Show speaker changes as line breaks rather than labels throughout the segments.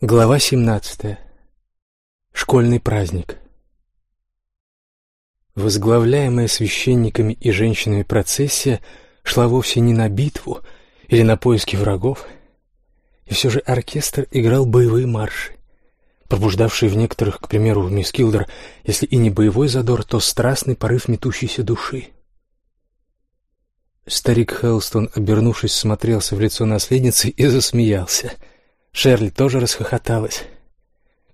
Глава 17. Школьный праздник. Возглавляемая священниками и женщинами процессия шла вовсе не на битву или на поиски врагов, и все же оркестр играл боевые марши, пробуждавшие в некоторых, к примеру, в мисс Килдер, если и не боевой задор, то страстный порыв метущейся души. Старик Хелстон, обернувшись, смотрелся в лицо наследницы и засмеялся — Шерли тоже расхохоталась.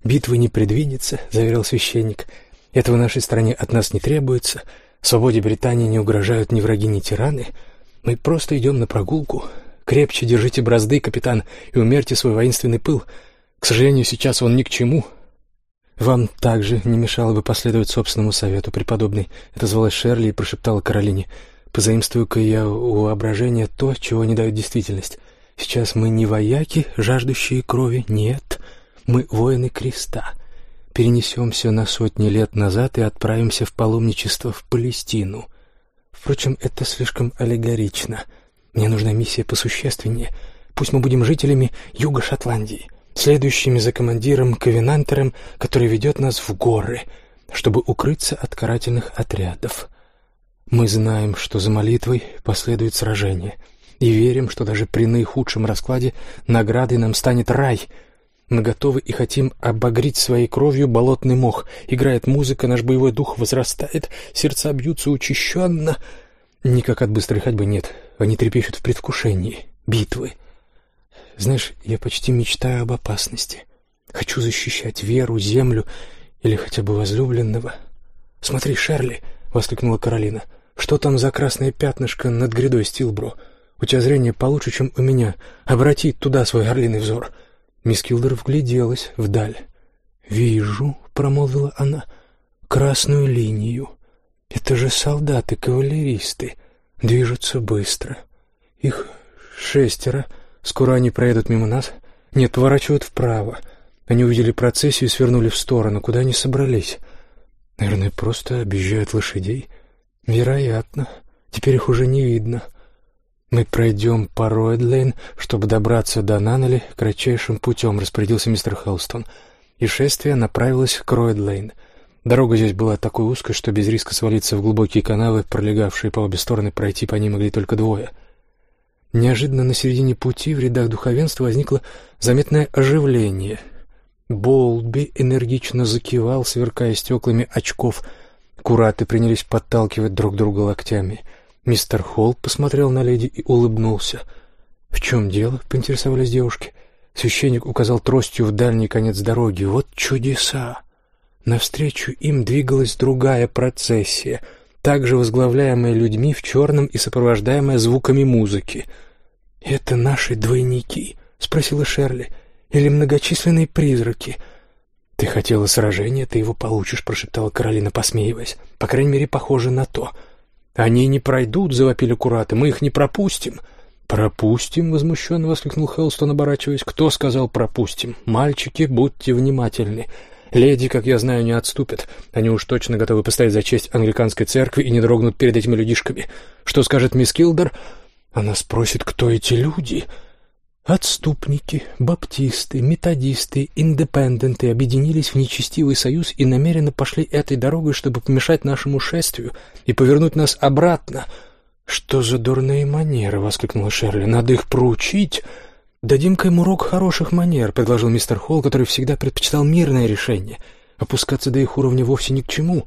«Битвы не предвидится», — заверил священник. «Этого нашей стране от нас не требуется. Свободе Британии не угрожают ни враги, ни тираны. Мы просто идем на прогулку. Крепче держите бразды, капитан, и умерьте свой воинственный пыл. К сожалению, сейчас он ни к чему». «Вам также не мешало бы последовать собственному совету, преподобный», — отозвалась Шерли и прошептала Каролине. «Позаимствую-ка я у воображения то, чего не дает действительность». Сейчас мы не вояки, жаждущие крови, нет, мы воины креста. Перенесемся на сотни лет назад и отправимся в паломничество в Палестину. Впрочем, это слишком аллегорично. Мне нужна миссия посущественнее. Пусть мы будем жителями юга Шотландии, следующими за командиром Ковенантером, который ведет нас в горы, чтобы укрыться от карательных отрядов. Мы знаем, что за молитвой последует сражение — и верим, что даже при наихудшем раскладе наградой нам станет рай. Мы готовы и хотим обогреть своей кровью болотный мох. Играет музыка, наш боевой дух возрастает, сердца бьются учащенно. Никак от быстрой ходьбы нет, они трепещут в предвкушении. Битвы. Знаешь, я почти мечтаю об опасности. Хочу защищать веру, землю или хотя бы возлюбленного. «Смотри, Шерли!» — воскликнула Каролина. «Что там за красное пятнышко над грядой Стилбро?» У тебя зрение получше, чем у меня. Обрати туда свой орлиный взор». Мисс Килдер вгляделась вдаль. «Вижу», — промолвила она, — «красную линию. Это же солдаты-кавалеристы. Движутся быстро. Их шестеро. Скоро они проедут мимо нас. Нет, поворачивают вправо. Они увидели процессию и свернули в сторону. Куда они собрались? Наверное, просто объезжают лошадей. Вероятно. Теперь их уже не видно. «Мы пройдем по Ройдлейн, чтобы добраться до Наннели кратчайшим путем», — распорядился мистер Хелстон. И шествие направилось к Ройдлейн. Дорога здесь была такой узкой, что без риска свалиться в глубокие канавы, пролегавшие по обе стороны, пройти по ней могли только двое. Неожиданно на середине пути в рядах духовенства возникло заметное оживление. Болби энергично закивал, сверкая стеклами очков. Кураты принялись подталкивать друг друга локтями — Мистер Холл посмотрел на леди и улыбнулся. «В чем дело?» — поинтересовались девушки. Священник указал тростью в дальний конец дороги. «Вот чудеса!» Навстречу им двигалась другая процессия, также возглавляемая людьми в черном и сопровождаемая звуками музыки. «Это наши двойники?» — спросила Шерли. «Или многочисленные призраки?» «Ты хотела сражения, ты его получишь», — прошептала Каролина, посмеиваясь. «По крайней мере, похоже на то». «Они не пройдут», — завопили кураты, — «мы их не пропустим». «Пропустим?» — возмущенно воскликнул Хелстон, оборачиваясь. «Кто сказал пропустим? Мальчики, будьте внимательны. Леди, как я знаю, не отступят. Они уж точно готовы постоять за честь англиканской церкви и не дрогнут перед этими людишками. Что скажет мисс Килдер?» Она спросит, кто эти люди. Отступники, баптисты, методисты, индепенденты объединились в нечестивый союз и намеренно пошли этой дорогой, чтобы помешать нашему шествию и повернуть нас обратно. «Что за дурные манеры?» — воскликнула Шерли. «Надо их проучить!» «Дадим-ка им урок хороших манер», — предложил мистер Холл, который всегда предпочитал мирное решение. Опускаться до их уровня вовсе ни к чему.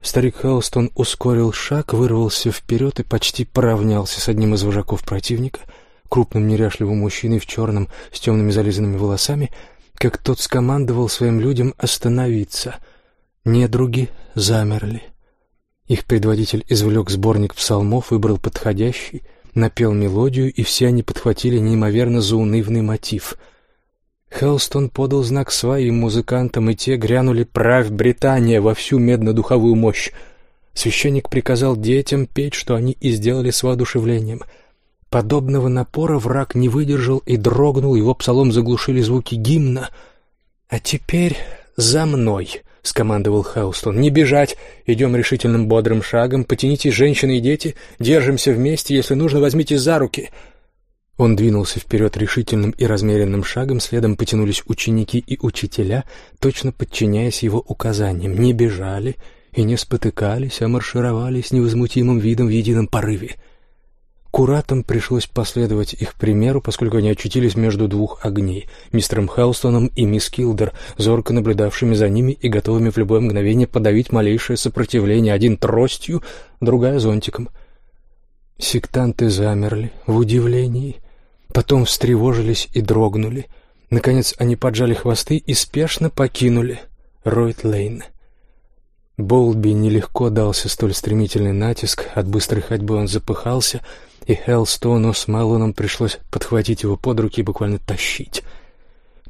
Старик Халстон ускорил шаг, вырвался вперед и почти поравнялся с одним из вожаков противника — крупным неряшливым мужчиной в черном с темными зализанными волосами, как тот скомандовал своим людям остановиться. Недруги замерли. Их предводитель извлек сборник псалмов, выбрал подходящий, напел мелодию, и все они подхватили неимоверно заунывный мотив. Хелстон подал знак своим музыкантам, и те грянули «Правь Британия!» во всю медно-духовую мощь. Священник приказал детям петь, что они и сделали с воодушевлением — Подобного напора враг не выдержал и дрогнул, его псалом заглушили звуки гимна. «А теперь за мной!» — скомандовал Хаустон. «Не бежать! Идем решительным бодрым шагом. Потянитесь, женщины и дети. Держимся вместе. Если нужно, возьмите за руки!» Он двинулся вперед решительным и размеренным шагом, следом потянулись ученики и учителя, точно подчиняясь его указаниям, не бежали и не спотыкались, а маршировали с невозмутимым видом в едином порыве. Куратам пришлось последовать их примеру, поскольку они очутились между двух огней — мистером Хелстоном и мисс Килдер, зорко наблюдавшими за ними и готовыми в любое мгновение подавить малейшее сопротивление, один тростью, другая зонтиком. Сектанты замерли в удивлении — Потом встревожились и дрогнули. Наконец они поджали хвосты и спешно покинули Ройт-Лейн. Болби нелегко дался столь стремительный натиск, от быстрой ходьбы он запыхался, и Хеллстоуну с Мэллоном пришлось подхватить его под руки и буквально тащить.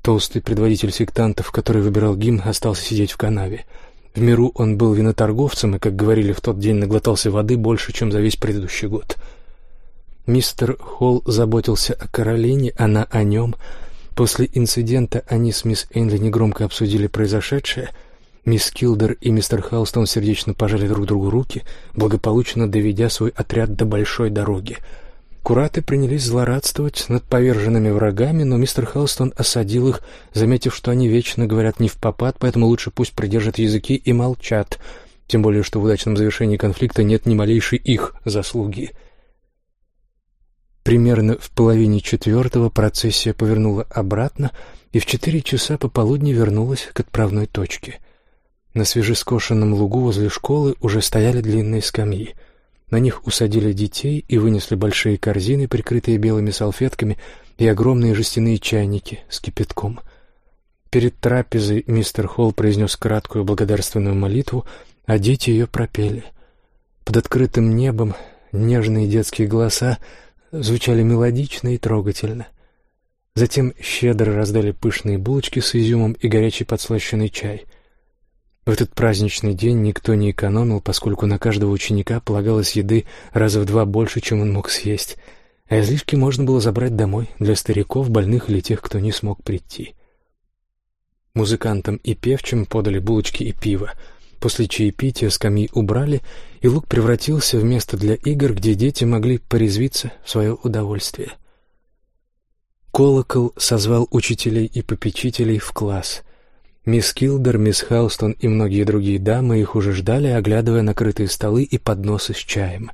Толстый предводитель сектантов, который выбирал гимн, остался сидеть в канаве. В миру он был виноторговцем и, как говорили в тот день, наглотался воды больше, чем за весь предыдущий год — Мистер Холл заботился о Каролине, она о нем. После инцидента они с мисс Эйнли негромко обсудили произошедшее. Мисс Килдер и мистер Халстон сердечно пожали друг другу руки, благополучно доведя свой отряд до большой дороги. Кураты принялись злорадствовать над поверженными врагами, но мистер Халстон осадил их, заметив, что они вечно говорят не в попад, поэтому лучше пусть придержат языки и молчат, тем более что в удачном завершении конфликта нет ни малейшей их заслуги. Примерно в половине четвертого процессия повернула обратно и в четыре часа пополудни вернулась к отправной точке. На свежескошенном лугу возле школы уже стояли длинные скамьи. На них усадили детей и вынесли большие корзины, прикрытые белыми салфетками, и огромные жестяные чайники с кипятком. Перед трапезой мистер Холл произнес краткую благодарственную молитву, а дети ее пропели. Под открытым небом нежные детские голоса звучали мелодично и трогательно. Затем щедро раздали пышные булочки с изюмом и горячий подслащенный чай. В этот праздничный день никто не экономил, поскольку на каждого ученика полагалось еды раза в два больше, чем он мог съесть, а излишки можно было забрать домой для стариков, больных или тех, кто не смог прийти. Музыкантам и певчим подали булочки и пиво — После чаепития скамьи убрали, и луг превратился в место для игр, где дети могли порезвиться в свое удовольствие. Колокол созвал учителей и попечителей в класс. Мисс Килдер, мисс Хаустон и многие другие дамы их уже ждали, оглядывая накрытые столы и подносы с чаем.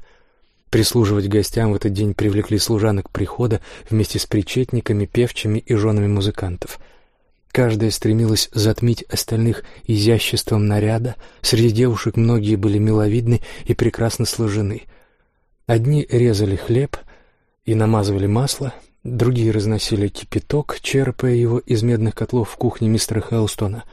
Прислуживать гостям в этот день привлекли служанок прихода вместе с причетниками, певчими и женами музыкантов — Каждая стремилась затмить остальных изяществом наряда. Среди девушек многие были миловидны и прекрасно сложены. Одни резали хлеб и намазывали масло, другие разносили кипяток, черпая его из медных котлов в кухне мистера Хелстона.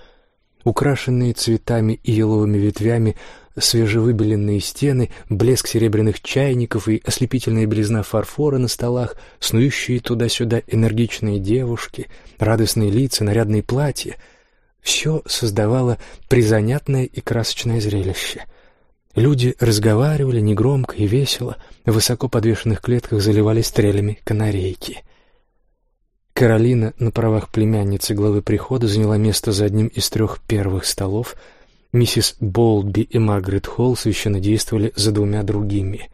Украшенные цветами и еловыми ветвями свежевыбеленные стены, блеск серебряных чайников и ослепительная белизна фарфора на столах, снующие туда-сюда энергичные девушки, радостные лица, нарядные платья — все создавало призанятное и красочное зрелище. Люди разговаривали негромко и весело, в высоко подвешенных клетках заливали стрелями канарейки. Каролина на правах племянницы главы прихода заняла место за одним из трех первых столов — Миссис Болби и Маргарет Холл священно действовали за двумя другими.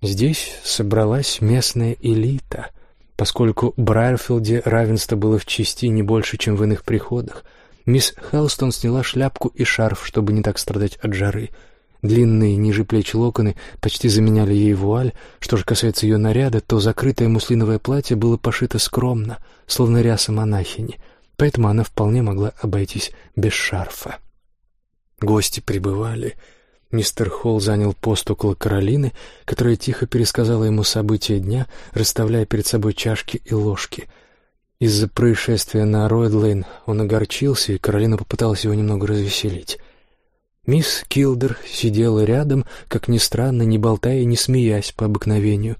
Здесь собралась местная элита, поскольку в Брайерфилде равенство было в чести не больше, чем в иных приходах. Мисс Хелстон сняла шляпку и шарф, чтобы не так страдать от жары. Длинные ниже плеч локоны почти заменяли ей вуаль. Что же касается ее наряда, то закрытое муслиновое платье было пошито скромно, словно ряса монахини, поэтому она вполне могла обойтись без шарфа. Гости прибывали. Мистер Холл занял пост около Каролины, которая тихо пересказала ему события дня, расставляя перед собой чашки и ложки. Из-за происшествия на Ройдлейн он огорчился, и Каролина попыталась его немного развеселить. Мисс Килдер сидела рядом, как ни странно, не болтая и не смеясь по обыкновению.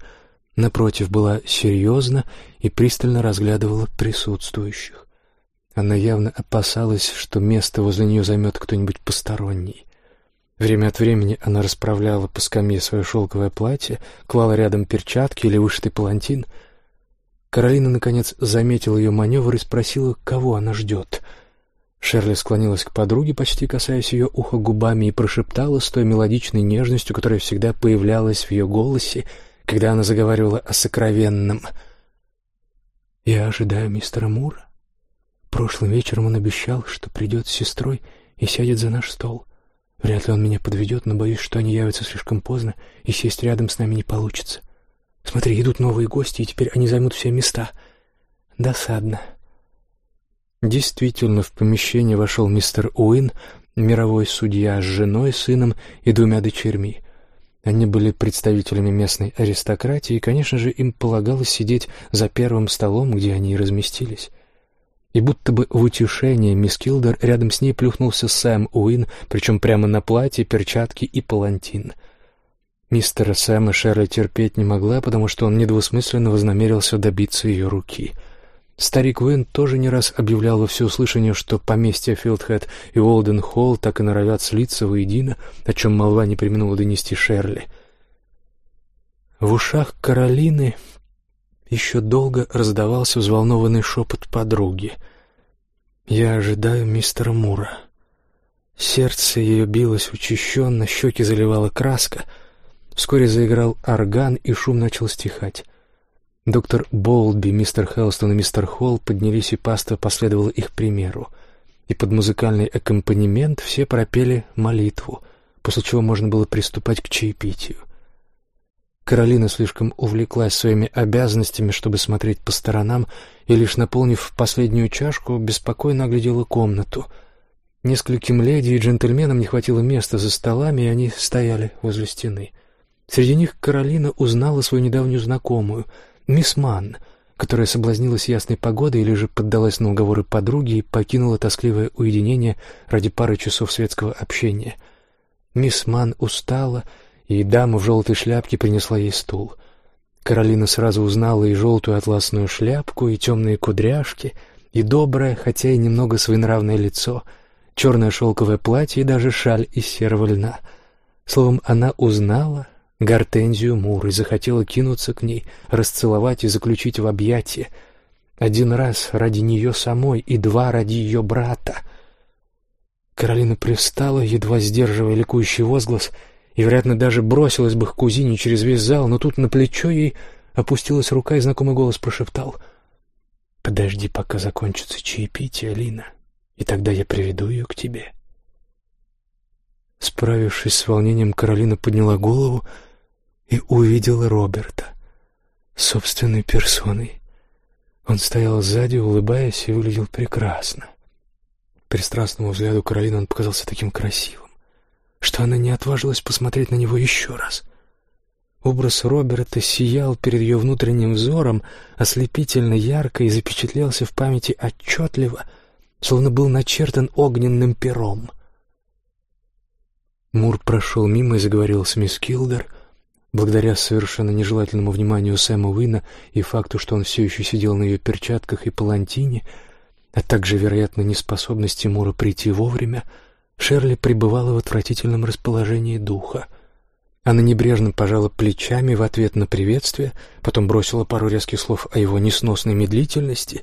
Напротив, была серьезна и пристально разглядывала присутствующих. Она явно опасалась, что место возле нее займет кто-нибудь посторонний. Время от времени она расправляла по скамье свое шелковое платье, клала рядом перчатки или вышитый палантин. Каролина, наконец, заметила ее маневр и спросила, кого она ждет. Шерли склонилась к подруге, почти касаясь ее уха губами, и прошептала с той мелодичной нежностью, которая всегда появлялась в ее голосе, когда она заговаривала о сокровенном. Я ожидаю мистера Мура. Прошлым вечером он обещал, что придет с сестрой и сядет за наш стол. Вряд ли он меня подведет, но боюсь, что они явятся слишком поздно, и сесть рядом с нами не получится. Смотри, идут новые гости, и теперь они займут все места. Досадно. Действительно, в помещение вошел мистер Уин, мировой судья с женой, сыном и двумя дочерьми. Они были представителями местной аристократии, и, конечно же, им полагалось сидеть за первым столом, где они и разместились. И будто бы в утешение мисс Килдер рядом с ней плюхнулся Сэм Уин, причем прямо на платье, перчатки и палантин. Мистера Сэма Шерли терпеть не могла, потому что он недвусмысленно вознамерился добиться ее руки — Старик Уин тоже не раз объявлял во всеуслышание, что поместья Филдхэт и Уолден Холл так и норовят слиться воедино, о чем молва не применула донести Шерли. В ушах Каролины еще долго раздавался взволнованный шепот подруги. «Я ожидаю мистера Мура». Сердце ее билось учащенно, щеки заливала краска. Вскоре заиграл орган, и шум начал стихать. Доктор Болби, мистер Хелстон и мистер Холл поднялись, и паства последовала их примеру. И под музыкальный аккомпанемент все пропели молитву, после чего можно было приступать к чаепитию. Каролина слишком увлеклась своими обязанностями, чтобы смотреть по сторонам, и лишь наполнив последнюю чашку, беспокойно оглядела комнату. Нескольким леди и джентльменам не хватило места за столами, и они стояли возле стены. Среди них Каролина узнала свою недавнюю знакомую — Мисс Манн, которая соблазнилась ясной погодой или же поддалась на уговоры подруги и покинула тоскливое уединение ради пары часов светского общения. Мисс Манн устала, и дама в желтой шляпке принесла ей стул. Каролина сразу узнала и желтую атласную шляпку, и темные кудряшки, и доброе, хотя и немного своенравное лицо, черное шелковое платье и даже шаль из серого льна. Словом, она узнала, Гортензию Мур и захотела кинуться к ней, расцеловать и заключить в объятия. Один раз ради нее самой и два ради ее брата. Каролина привстала, едва сдерживая ликующий возглас, и, вероятно, даже бросилась бы к кузине через весь зал, но тут на плечо ей опустилась рука, и знакомый голос прошептал «Подожди, пока закончится чаепитие, Алина, и тогда я приведу ее к тебе». Справившись с волнением, Каролина подняла голову, и увидела Роберта собственной персоной. Он стоял сзади, улыбаясь, и выглядел прекрасно. Пристрастному взгляду Каролины он показался таким красивым, что она не отважилась посмотреть на него еще раз. Образ Роберта сиял перед ее внутренним взором, ослепительно ярко и запечатлелся в памяти отчетливо, словно был начертан огненным пером. Мур прошел мимо и заговорил с мисс Килдер — Благодаря совершенно нежелательному вниманию Сэма Уина и факту, что он все еще сидел на ее перчатках и палантине, а также, вероятно, неспособности Мура прийти вовремя, Шерли пребывала в отвратительном расположении духа. Она небрежно пожала плечами в ответ на приветствие, потом бросила пару резких слов о его несносной медлительности.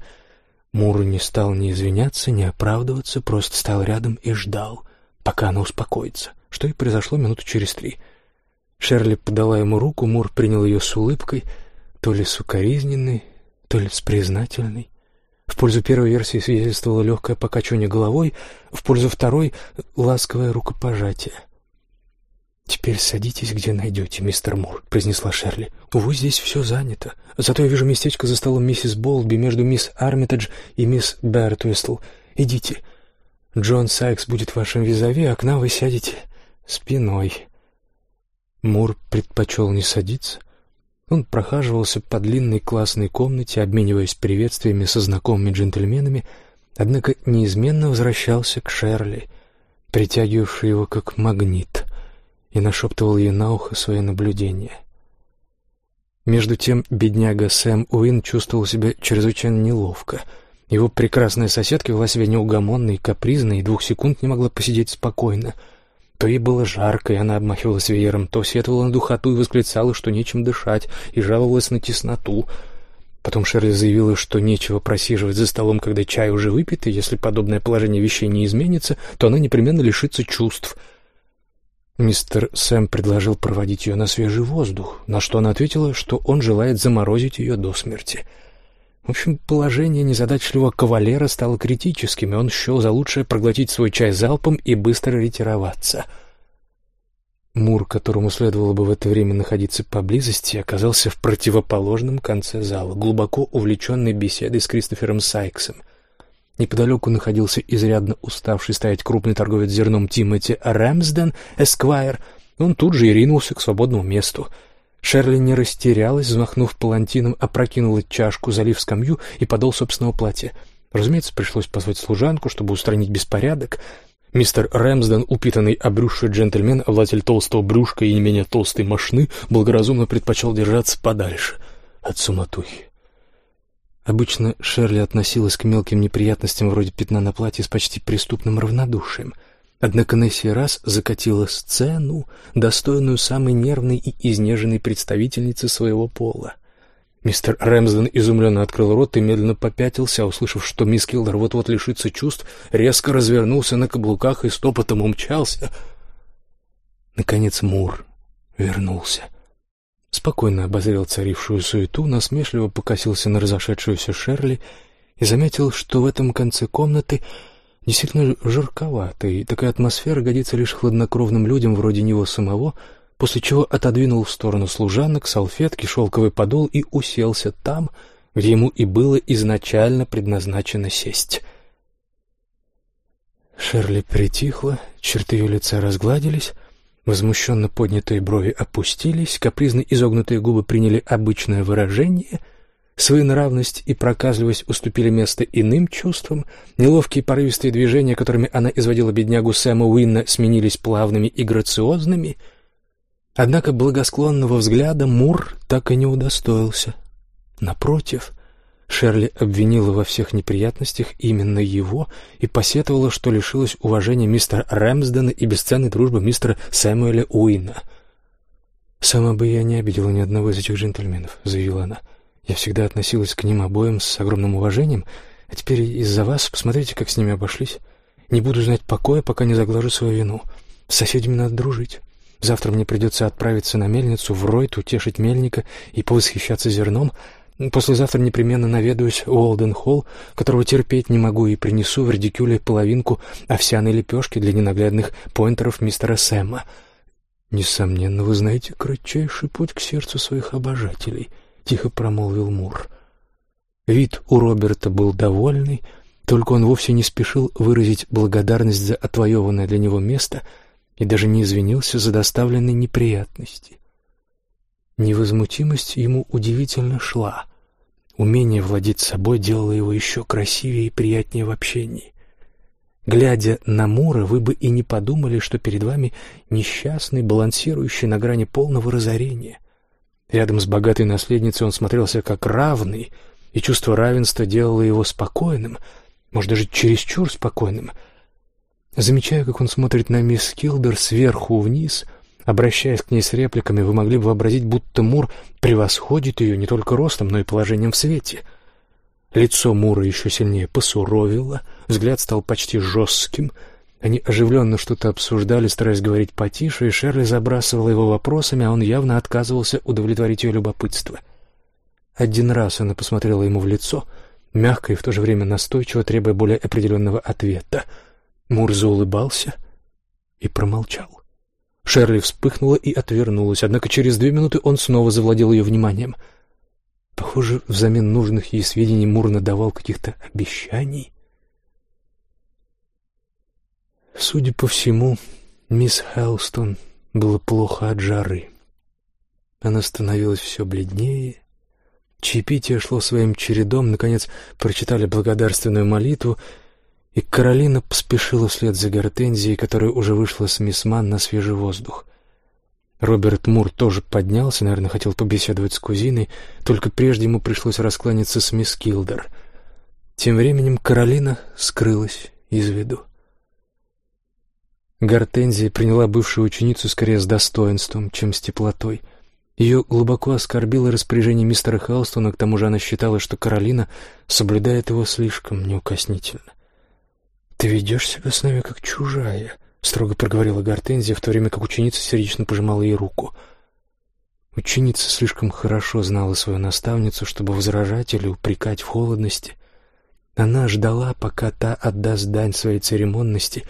Мур не стал ни извиняться, ни оправдываться, просто стал рядом и ждал, пока она успокоится, что и произошло минуту через три — Шерли подала ему руку, Мур принял ее с улыбкой, то ли с укоризненной, то ли с признательной. В пользу первой версии свидетельствовало легкое покачивание головой, в пользу второй — ласковое рукопожатие. «Теперь садитесь, где найдете, мистер Мур», — произнесла Шерли. «Увы, здесь все занято. Зато я вижу местечко за столом миссис Болби между мисс Армитедж и мисс Бертуэстл. Идите. Джон Сайкс будет вашим визави, а к нам вы сядете спиной». Мур предпочел не садиться. Он прохаживался по длинной классной комнате, обмениваясь приветствиями со знакомыми джентльменами, однако неизменно возвращался к Шерли, притягивавшей его как магнит, и нашептывал ей на ухо свои наблюдения. Между тем бедняга Сэм Уин чувствовал себя чрезвычайно неловко. Его прекрасная соседка вела себя неугомонной и капризной, и двух секунд не могла посидеть спокойно — то ей было жарко, и она обмахивалась веером, то сетовала на духоту и восклицала, что нечем дышать, и жаловалась на тесноту. Потом Шерли заявила, что нечего просиживать за столом, когда чай уже выпит, и если подобное положение вещей не изменится, то она непременно лишится чувств. Мистер Сэм предложил проводить ее на свежий воздух, на что она ответила, что он желает заморозить ее до смерти. В общем, положение незадачливого кавалера стало критическим, и он счел за лучшее проглотить свой чай залпом и быстро ретироваться. Мур, которому следовало бы в это время находиться поблизости, оказался в противоположном конце зала, глубоко увлеченный беседой с Кристофером Сайксом. Неподалеку находился изрядно уставший стоять крупный торговец зерном Тимоти Рэмсден, эсквайр. Он тут же и ринулся к свободному месту — Шерли не растерялась, взмахнув палантином, опрокинула чашку, залив скамью и подол собственного платья. Разумеется, пришлось позвать служанку, чтобы устранить беспорядок. Мистер Рэмсден, упитанный обрюзший джентльмен, обладатель толстого брюшка и не менее толстой мошны, благоразумно предпочел держаться подальше от суматохи. Обычно Шерли относилась к мелким неприятностям вроде пятна на платье с почти преступным равнодушием — Однако на сей раз закатила сцену, достойную самой нервной и изнеженной представительницы своего пола. Мистер Рэмсден изумленно открыл рот и медленно попятился, услышав, что мисс Килдер вот-вот лишится чувств, резко развернулся на каблуках и стопотом умчался. Наконец Мур вернулся. Спокойно обозрел царившую суету, насмешливо покосился на разошедшуюся Шерли и заметил, что в этом конце комнаты действительно жарковато, и такая атмосфера годится лишь хладнокровным людям вроде него самого, после чего отодвинул в сторону служанок, салфетки, шелковый подол и уселся там, где ему и было изначально предназначено сесть. Шерли притихла, черты ее лица разгладились, возмущенно поднятые брови опустились, капризно изогнутые губы приняли обычное выражение — Своенравность и проказливость уступили место иным чувствам, неловкие порывистые движения, которыми она изводила беднягу Сэма Уинна, сменились плавными и грациозными. Однако благосклонного взгляда Мур так и не удостоился. Напротив, Шерли обвинила во всех неприятностях именно его и посетовала, что лишилась уважения мистера Рэмсдена и бесценной дружбы мистера Сэмуэля Уинна. «Сама бы я не обидела ни одного из этих джентльменов», — заявила она. — я всегда относилась к ним обоим с огромным уважением, а теперь из-за вас посмотрите, как с ними обошлись. Не буду знать покоя, пока не заглажу свою вину. С соседями надо дружить. Завтра мне придется отправиться на мельницу в Ройт, утешить мельника и повосхищаться зерном. Послезавтра непременно наведаюсь в Уолден-Холл, которого терпеть не могу, и принесу в редикюле половинку овсяной лепешки для ненаглядных поинтеров мистера Сэма. Несомненно, вы знаете кратчайший путь к сердцу своих обожателей — тихо промолвил Мур. Вид у Роберта был довольный, только он вовсе не спешил выразить благодарность за отвоеванное для него место и даже не извинился за доставленные неприятности. Невозмутимость ему удивительно шла. Умение владеть собой делало его еще красивее и приятнее в общении. Глядя на Мура, вы бы и не подумали, что перед вами несчастный, балансирующий на грани полного разорения. Рядом с богатой наследницей он смотрелся как равный, и чувство равенства делало его спокойным, может, даже чересчур спокойным. Замечая, как он смотрит на мисс Килдер сверху вниз, обращаясь к ней с репликами, вы могли бы вообразить, будто Мур превосходит ее не только ростом, но и положением в свете. Лицо Мура еще сильнее посуровило, взгляд стал почти жестким — они оживленно что-то обсуждали, стараясь говорить потише, и Шерли забрасывала его вопросами, а он явно отказывался удовлетворить ее любопытство. Один раз она посмотрела ему в лицо, мягко и в то же время настойчиво, требуя более определенного ответа. Мур заулыбался и промолчал. Шерли вспыхнула и отвернулась, однако через две минуты он снова завладел ее вниманием. Похоже, взамен нужных ей сведений Мур надавал каких-то обещаний. Судя по всему, мисс Хелстон было плохо от жары. Она становилась все бледнее. Чаепитие шло своим чередом, наконец прочитали благодарственную молитву, и Каролина поспешила вслед за Гортензией, которая уже вышла с мисс Ман на свежий воздух. Роберт Мур тоже поднялся, наверное, хотел побеседовать с кузиной, только прежде ему пришлось раскланяться с мисс Килдер. Тем временем Каролина скрылась из виду. Гортензия приняла бывшую ученицу скорее с достоинством, чем с теплотой. Ее глубоко оскорбило распоряжение мистера Халстона, к тому же она считала, что Каролина соблюдает его слишком неукоснительно. «Ты ведешь себя с нами как чужая», — строго проговорила Гортензия, в то время как ученица сердечно пожимала ей руку. Ученица слишком хорошо знала свою наставницу, чтобы возражать или упрекать в холодности. Она ждала, пока та отдаст дань своей церемонности,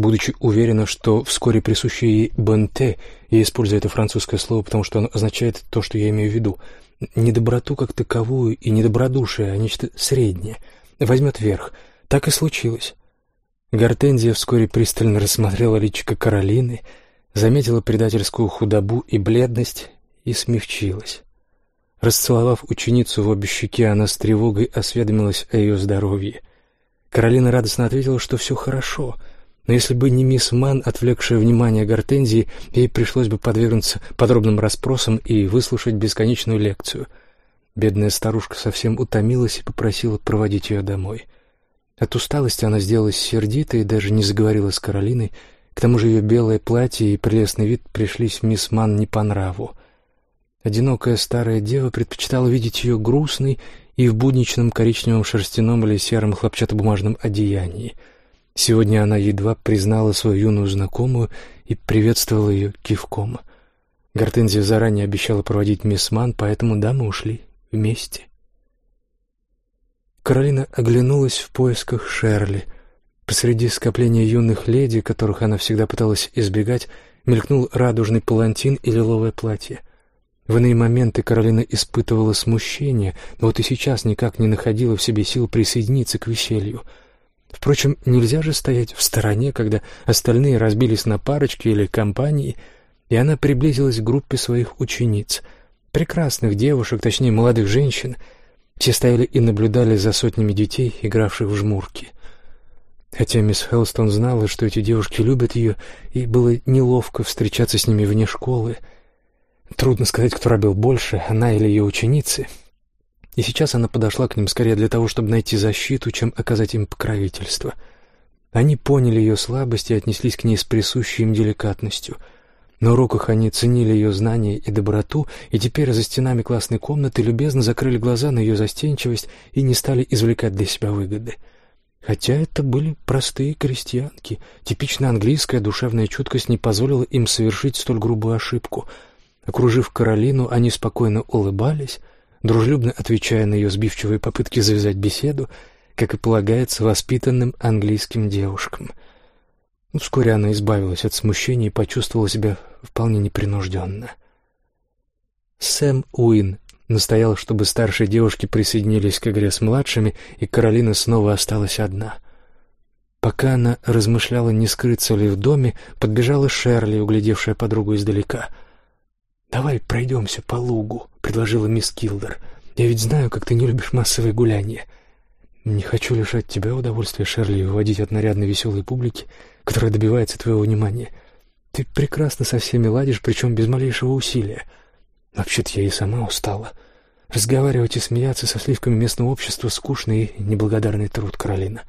будучи уверена, что вскоре присущее ей «бенте», я использую это французское слово, потому что оно означает то, что я имею в виду, не доброту как таковую и не добродушие, а нечто среднее, возьмет верх. Так и случилось. Гортензия вскоре пристально рассмотрела личико Каролины, заметила предательскую худобу и бледность и смягчилась. Расцеловав ученицу в обе щеки, она с тревогой осведомилась о ее здоровье. Каролина радостно ответила, что все хорошо, но если бы не мисс Ман, отвлекшая внимание Гортензии, ей пришлось бы подвергнуться подробным расспросам и выслушать бесконечную лекцию. Бедная старушка совсем утомилась и попросила проводить ее домой. От усталости она сделалась сердитой и даже не заговорила с Каролиной, к тому же ее белое платье и прелестный вид пришлись мисс Ман не по нраву. Одинокая старая дева предпочитала видеть ее грустной и в будничном коричневом шерстяном или сером хлопчатобумажном одеянии. Сегодня она едва признала свою юную знакомую и приветствовала ее кивком. Гортензия заранее обещала проводить мисс Ман, поэтому дамы ушли вместе. Каролина оглянулась в поисках Шерли. Посреди скопления юных леди, которых она всегда пыталась избегать, мелькнул радужный палантин и лиловое платье. В иные моменты Каролина испытывала смущение, но вот и сейчас никак не находила в себе сил присоединиться к веселью. Впрочем, нельзя же стоять в стороне, когда остальные разбились на парочки или компании, и она приблизилась к группе своих учениц, прекрасных девушек, точнее молодых женщин. Все стояли и наблюдали за сотнями детей, игравших в жмурки. Хотя мисс Хелстон знала, что эти девушки любят ее, и было неловко встречаться с ними вне школы — Трудно сказать, кто робил больше, она или ее ученицы. И сейчас она подошла к ним скорее для того, чтобы найти защиту, чем оказать им покровительство. Они поняли ее слабость и отнеслись к ней с присущей им деликатностью. На уроках они ценили ее знания и доброту, и теперь за стенами классной комнаты любезно закрыли глаза на ее застенчивость и не стали извлекать для себя выгоды. Хотя это были простые крестьянки, типично английская душевная чуткость не позволила им совершить столь грубую ошибку — Окружив Каролину, они спокойно улыбались, дружелюбно отвечая на ее сбивчивые попытки завязать беседу, как и полагается воспитанным английским девушкам. Вскоре она избавилась от смущения и почувствовала себя вполне непринужденно. Сэм Уин настоял, чтобы старшие девушки присоединились к игре с младшими, и Каролина снова осталась одна. Пока она размышляла, не скрыться ли в доме, подбежала Шерли, углядевшая подругу издалека — «Давай пройдемся по лугу», — предложила мисс Килдер. «Я ведь знаю, как ты не любишь массовые гуляния. Не хочу лишать тебя удовольствия, Шерли, выводить от нарядной веселой публики, которая добивается твоего внимания. Ты прекрасно со всеми ладишь, причем без малейшего усилия. Вообще-то я и сама устала. Разговаривать и смеяться со сливками местного общества — скучный и неблагодарный труд, Каролина.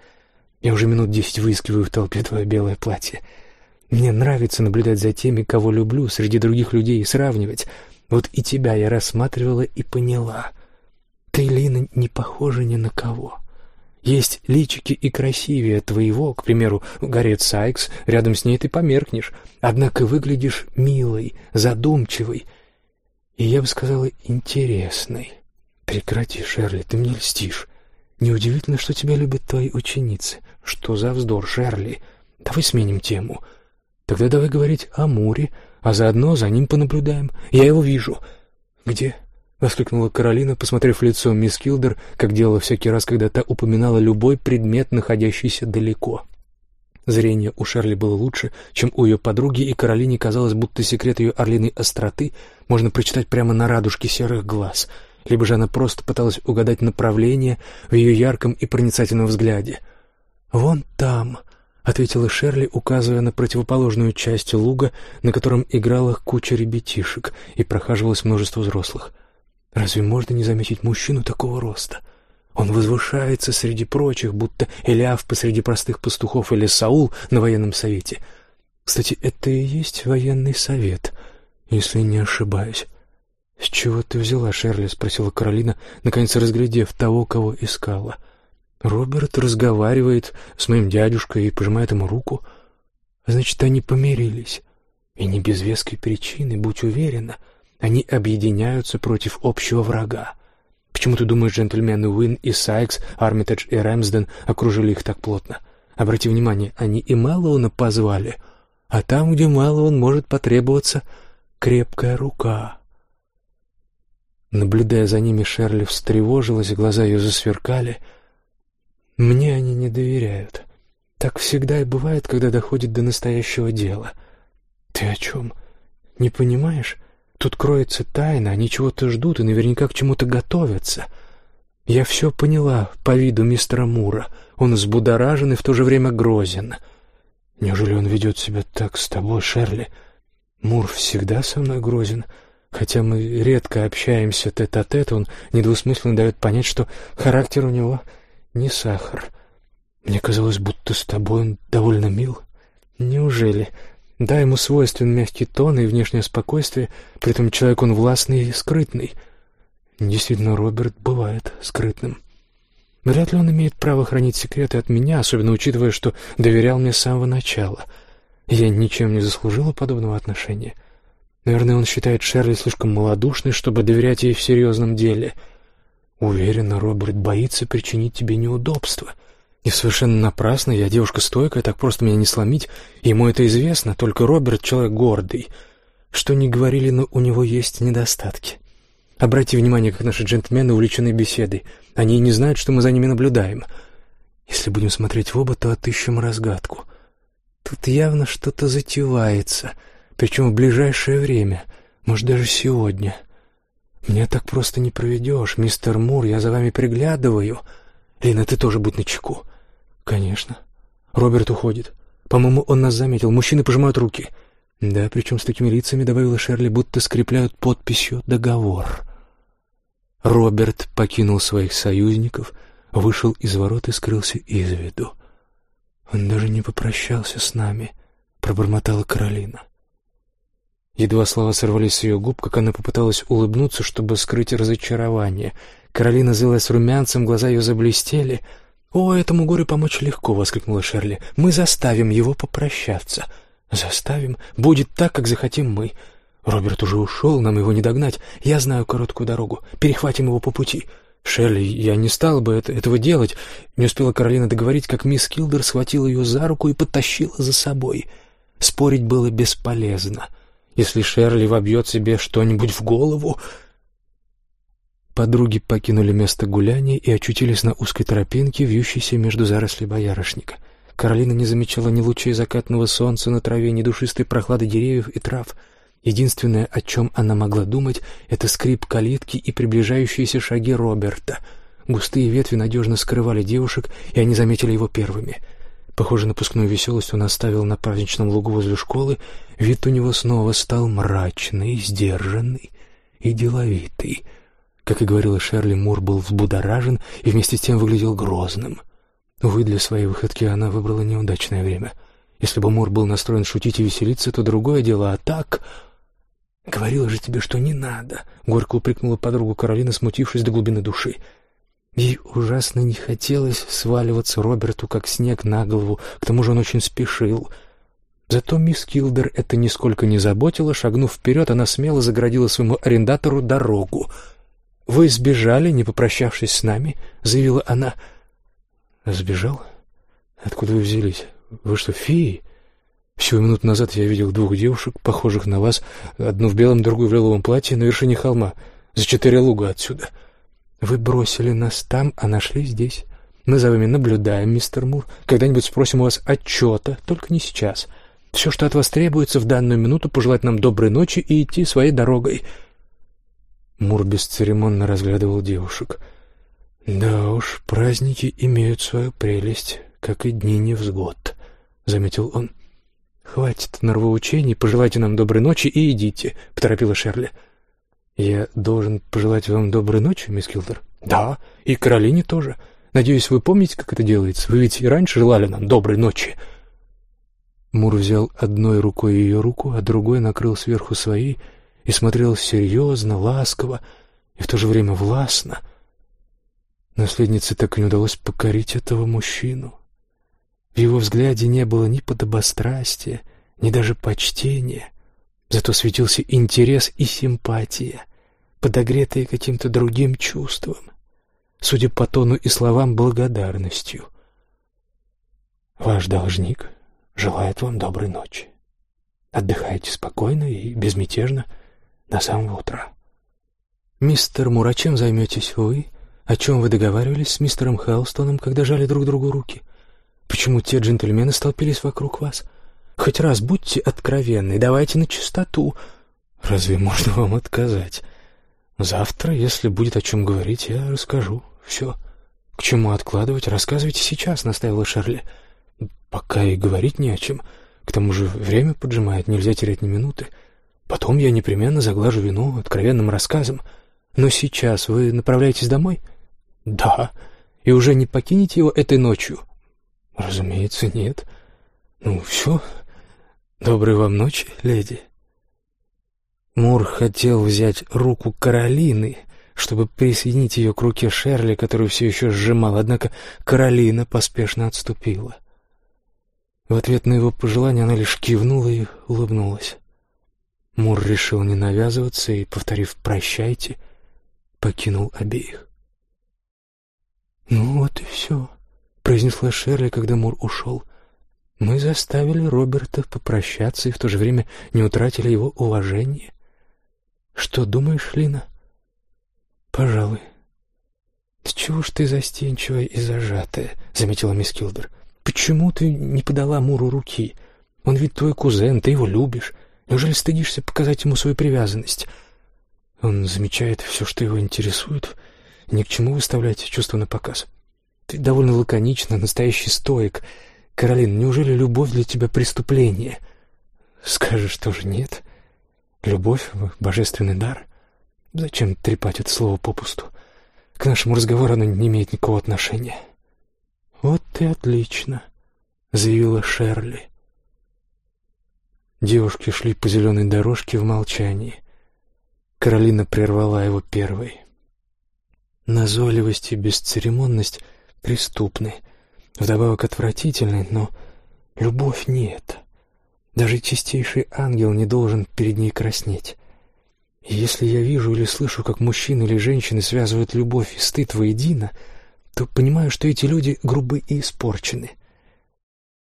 Я уже минут десять выискиваю в толпе твое белое платье». Мне нравится наблюдать за теми, кого люблю, среди других людей и сравнивать. Вот и тебя я рассматривала и поняла. Ты, Лина, не похожа ни на кого. Есть личики и красивее твоего, к примеру, Гарриет Сайкс, рядом с ней ты померкнешь, однако выглядишь милой, задумчивой и, я бы сказала, интересной. Прекрати, Шерли, ты мне льстишь. Неудивительно, что тебя любят твои ученицы. Что за вздор, Шерли? Давай сменим тему. — Тогда давай говорить о Муре, а заодно за ним понаблюдаем. Я его вижу. Где? воскликнула Каролина, посмотрев в лицо мисс Килдер, как делала всякий раз, когда та упоминала любой предмет, находящийся далеко. Зрение у Шарли было лучше, чем у ее подруги, и Каролине казалось, будто секрет ее орлиной остроты можно прочитать прямо на радужке серых глаз, либо же она просто пыталась угадать направление в ее ярком и проницательном взгляде. «Вон там», — ответила Шерли, указывая на противоположную часть луга, на котором играла куча ребятишек и прохаживалось множество взрослых. «Разве можно не заметить мужчину такого роста? Он возвышается среди прочих, будто Элиаф посреди простых пастухов или Саул на военном совете. Кстати, это и есть военный совет, если не ошибаюсь». «С чего ты взяла, Шерли?» — спросила Каролина, наконец разглядев того, кого искала — Роберт разговаривает с моим дядюшкой и пожимает ему руку. Значит, они помирились. И не без веской причины, будь уверена. Они объединяются против общего врага. Почему ты думаешь, джентльмены Уин и Сайкс, Армитедж и Рэмсден окружили их так плотно? Обрати внимание, они и Мэллоуна позвали, а там, где Мэллоун может потребоваться крепкая рука. Наблюдая за ними, Шерли встревожилась, глаза ее засверкали. «Мне они не доверяют. Так всегда и бывает, когда доходит до настоящего дела. Ты о чем? Не понимаешь? Тут кроется тайна, они чего-то ждут и наверняка к чему-то готовятся. Я все поняла по виду мистера Мура. Он взбудоражен и в то же время грозен. Неужели он ведет себя так с тобой, Шерли? Мур всегда со мной грозен. Хотя мы редко общаемся тет-а-тет, -тет, он недвусмысленно дает понять, что характер у него не сахар. Мне казалось, будто с тобой он довольно мил. Неужели? Да, ему свойствен мягкий тон и внешнее спокойствие, при этом человек он властный и скрытный. Действительно, Роберт бывает скрытным. Вряд ли он имеет право хранить секреты от меня, особенно учитывая, что доверял мне с самого начала. Я ничем не заслужила подобного отношения. Наверное, он считает Шерли слишком малодушной, чтобы доверять ей в серьезном деле. Уверена, Роберт боится причинить тебе неудобства — и совершенно напрасно, я девушка стойкая, так просто меня не сломить, ему это известно, только Роберт человек гордый. Что ни говорили, но у него есть недостатки. Обратите внимание, как наши джентльмены увлечены беседой. Они не знают, что мы за ними наблюдаем. Если будем смотреть в оба, то отыщем разгадку. Тут явно что-то затевается, причем в ближайшее время, может, даже сегодня. Меня так просто не проведешь, мистер Мур, я за вами приглядываю. Лина, ты тоже будь начеку. «Конечно. Роберт уходит. По-моему, он нас заметил. Мужчины пожимают руки». «Да, причем с такими лицами», — добавила Шерли, будто скрепляют подписью договор. Роберт покинул своих союзников, вышел из ворот и скрылся из виду. «Он даже не попрощался с нами», — пробормотала Каролина. Едва слова сорвались с ее губ, как она попыталась улыбнуться, чтобы скрыть разочарование. Каролина зылась румянцем, глаза ее заблестели — «О, этому горю помочь легко!» — воскликнула Шерли. «Мы заставим его попрощаться». «Заставим? Будет так, как захотим мы. Роберт уже ушел, нам его не догнать. Я знаю короткую дорогу. Перехватим его по пути». «Шерли, я не стал бы это, этого делать». Не успела Каролина договорить, как мисс Килдер схватила ее за руку и потащила за собой. Спорить было бесполезно. Если Шерли вобьет себе что-нибудь в голову, Подруги покинули место гуляния и очутились на узкой тропинке, вьющейся между зарослей боярышника. Каролина не замечала ни лучей закатного солнца на траве, ни душистой прохлады деревьев и трав. Единственное, о чем она могла думать, это скрип калитки и приближающиеся шаги Роберта. Густые ветви надежно скрывали девушек, и они заметили его первыми. Похоже, напускную веселость он оставил на праздничном лугу возле школы. Вид у него снова стал мрачный, сдержанный и деловитый — как и говорила Шерли, Мур был взбудоражен и вместе с тем выглядел грозным. Увы, для своей выходки она выбрала неудачное время. Если бы Мур был настроен шутить и веселиться, то другое дело, а так... «Говорила же тебе, что не надо», — горько упрекнула подругу Каролина, смутившись до глубины души. Ей ужасно не хотелось сваливаться Роберту, как снег на голову, к тому же он очень спешил. Зато мисс Килдер это нисколько не заботило, шагнув вперед, она смело заградила своему арендатору дорогу — «Вы сбежали, не попрощавшись с нами?» — заявила она. «Сбежал? Откуда вы взялись? Вы что, феи?» Всего минут назад я видел двух девушек, похожих на вас, одну в белом, другую в лиловом платье, на вершине холма, за четыре луга отсюда. Вы бросили нас там, а нашли здесь. Мы за вами наблюдаем, мистер Мур. Когда-нибудь спросим у вас отчета, только не сейчас. Все, что от вас требуется в данную минуту, пожелать нам доброй ночи и идти своей дорогой. Мур бесцеремонно разглядывал девушек. «Да уж, праздники имеют свою прелесть, как и дни невзгод», — заметил он. «Хватит нравоучений, пожелайте нам доброй ночи и идите», — поторопила Шерли. «Я должен пожелать вам доброй ночи, мисс Килдер?» «Да, и Каролине тоже. Надеюсь, вы помните, как это делается? Вы ведь и раньше желали нам доброй ночи». Мур взял одной рукой ее руку, а другой накрыл сверху своей, — и смотрел серьезно, ласково и в то же время властно. Наследнице так и не удалось покорить этого мужчину. В его взгляде не было ни подобострастия, ни даже почтения. Зато светился интерес и симпатия, подогретые каким-то другим чувством, судя по тону и словам, благодарностью. Ваш должник желает вам доброй ночи. Отдыхайте спокойно и безмятежно до самого утра. Мистер Мур, чем займетесь вы? О чем вы договаривались с мистером Хелстоном, когда жали друг другу руки? Почему те джентльмены столпились вокруг вас? Хоть раз будьте откровенны, давайте на чистоту. Разве можно вам отказать? Завтра, если будет о чем говорить, я расскажу. Все. К чему откладывать? Рассказывайте сейчас, настаивала Шерли. Пока и говорить не о чем. К тому же время поджимает, нельзя терять ни минуты. Потом я непременно заглажу вину откровенным рассказом. Но сейчас вы направляетесь домой? Да. И уже не покинете его этой ночью? Разумеется, нет. Ну, все. Доброй вам ночи, леди. Мур хотел взять руку Каролины, чтобы присоединить ее к руке Шерли, которую все еще сжимал, однако Каролина поспешно отступила. В ответ на его пожелание она лишь кивнула и улыбнулась. Мур решил не навязываться и, повторив «прощайте», покинул обеих. «Ну вот и все», — произнесла Шерли, когда Мур ушел. «Мы заставили Роберта попрощаться и в то же время не утратили его уважение. Что думаешь, Лина?» «Пожалуй». «Да чего ж ты застенчивая и зажатая?» — заметила мисс Килдер. Почему ты не подала Муру руки? Он ведь твой кузен, ты его любишь. Неужели стыдишься показать ему свою привязанность? Он замечает все, что его интересует. Ни к чему выставлять чувства на показ. Ты довольно лаконично, настоящий стоик. Каролин, неужели любовь для тебя преступление? Скажешь тоже нет. Любовь — божественный дар. Зачем трепать это слово попусту? К нашему разговору оно не имеет никакого отношения. «Вот и отлично», — заявила Шерли. Девушки шли по зеленой дорожке в молчании. Каролина прервала его первой. Назойливость и бесцеремонность преступны, вдобавок отвратительны, но любовь нет. Даже чистейший ангел не должен перед ней краснеть. И если я вижу или слышу, как мужчины или женщины связывают любовь и стыд воедино — то понимаю, что эти люди грубы и испорчены.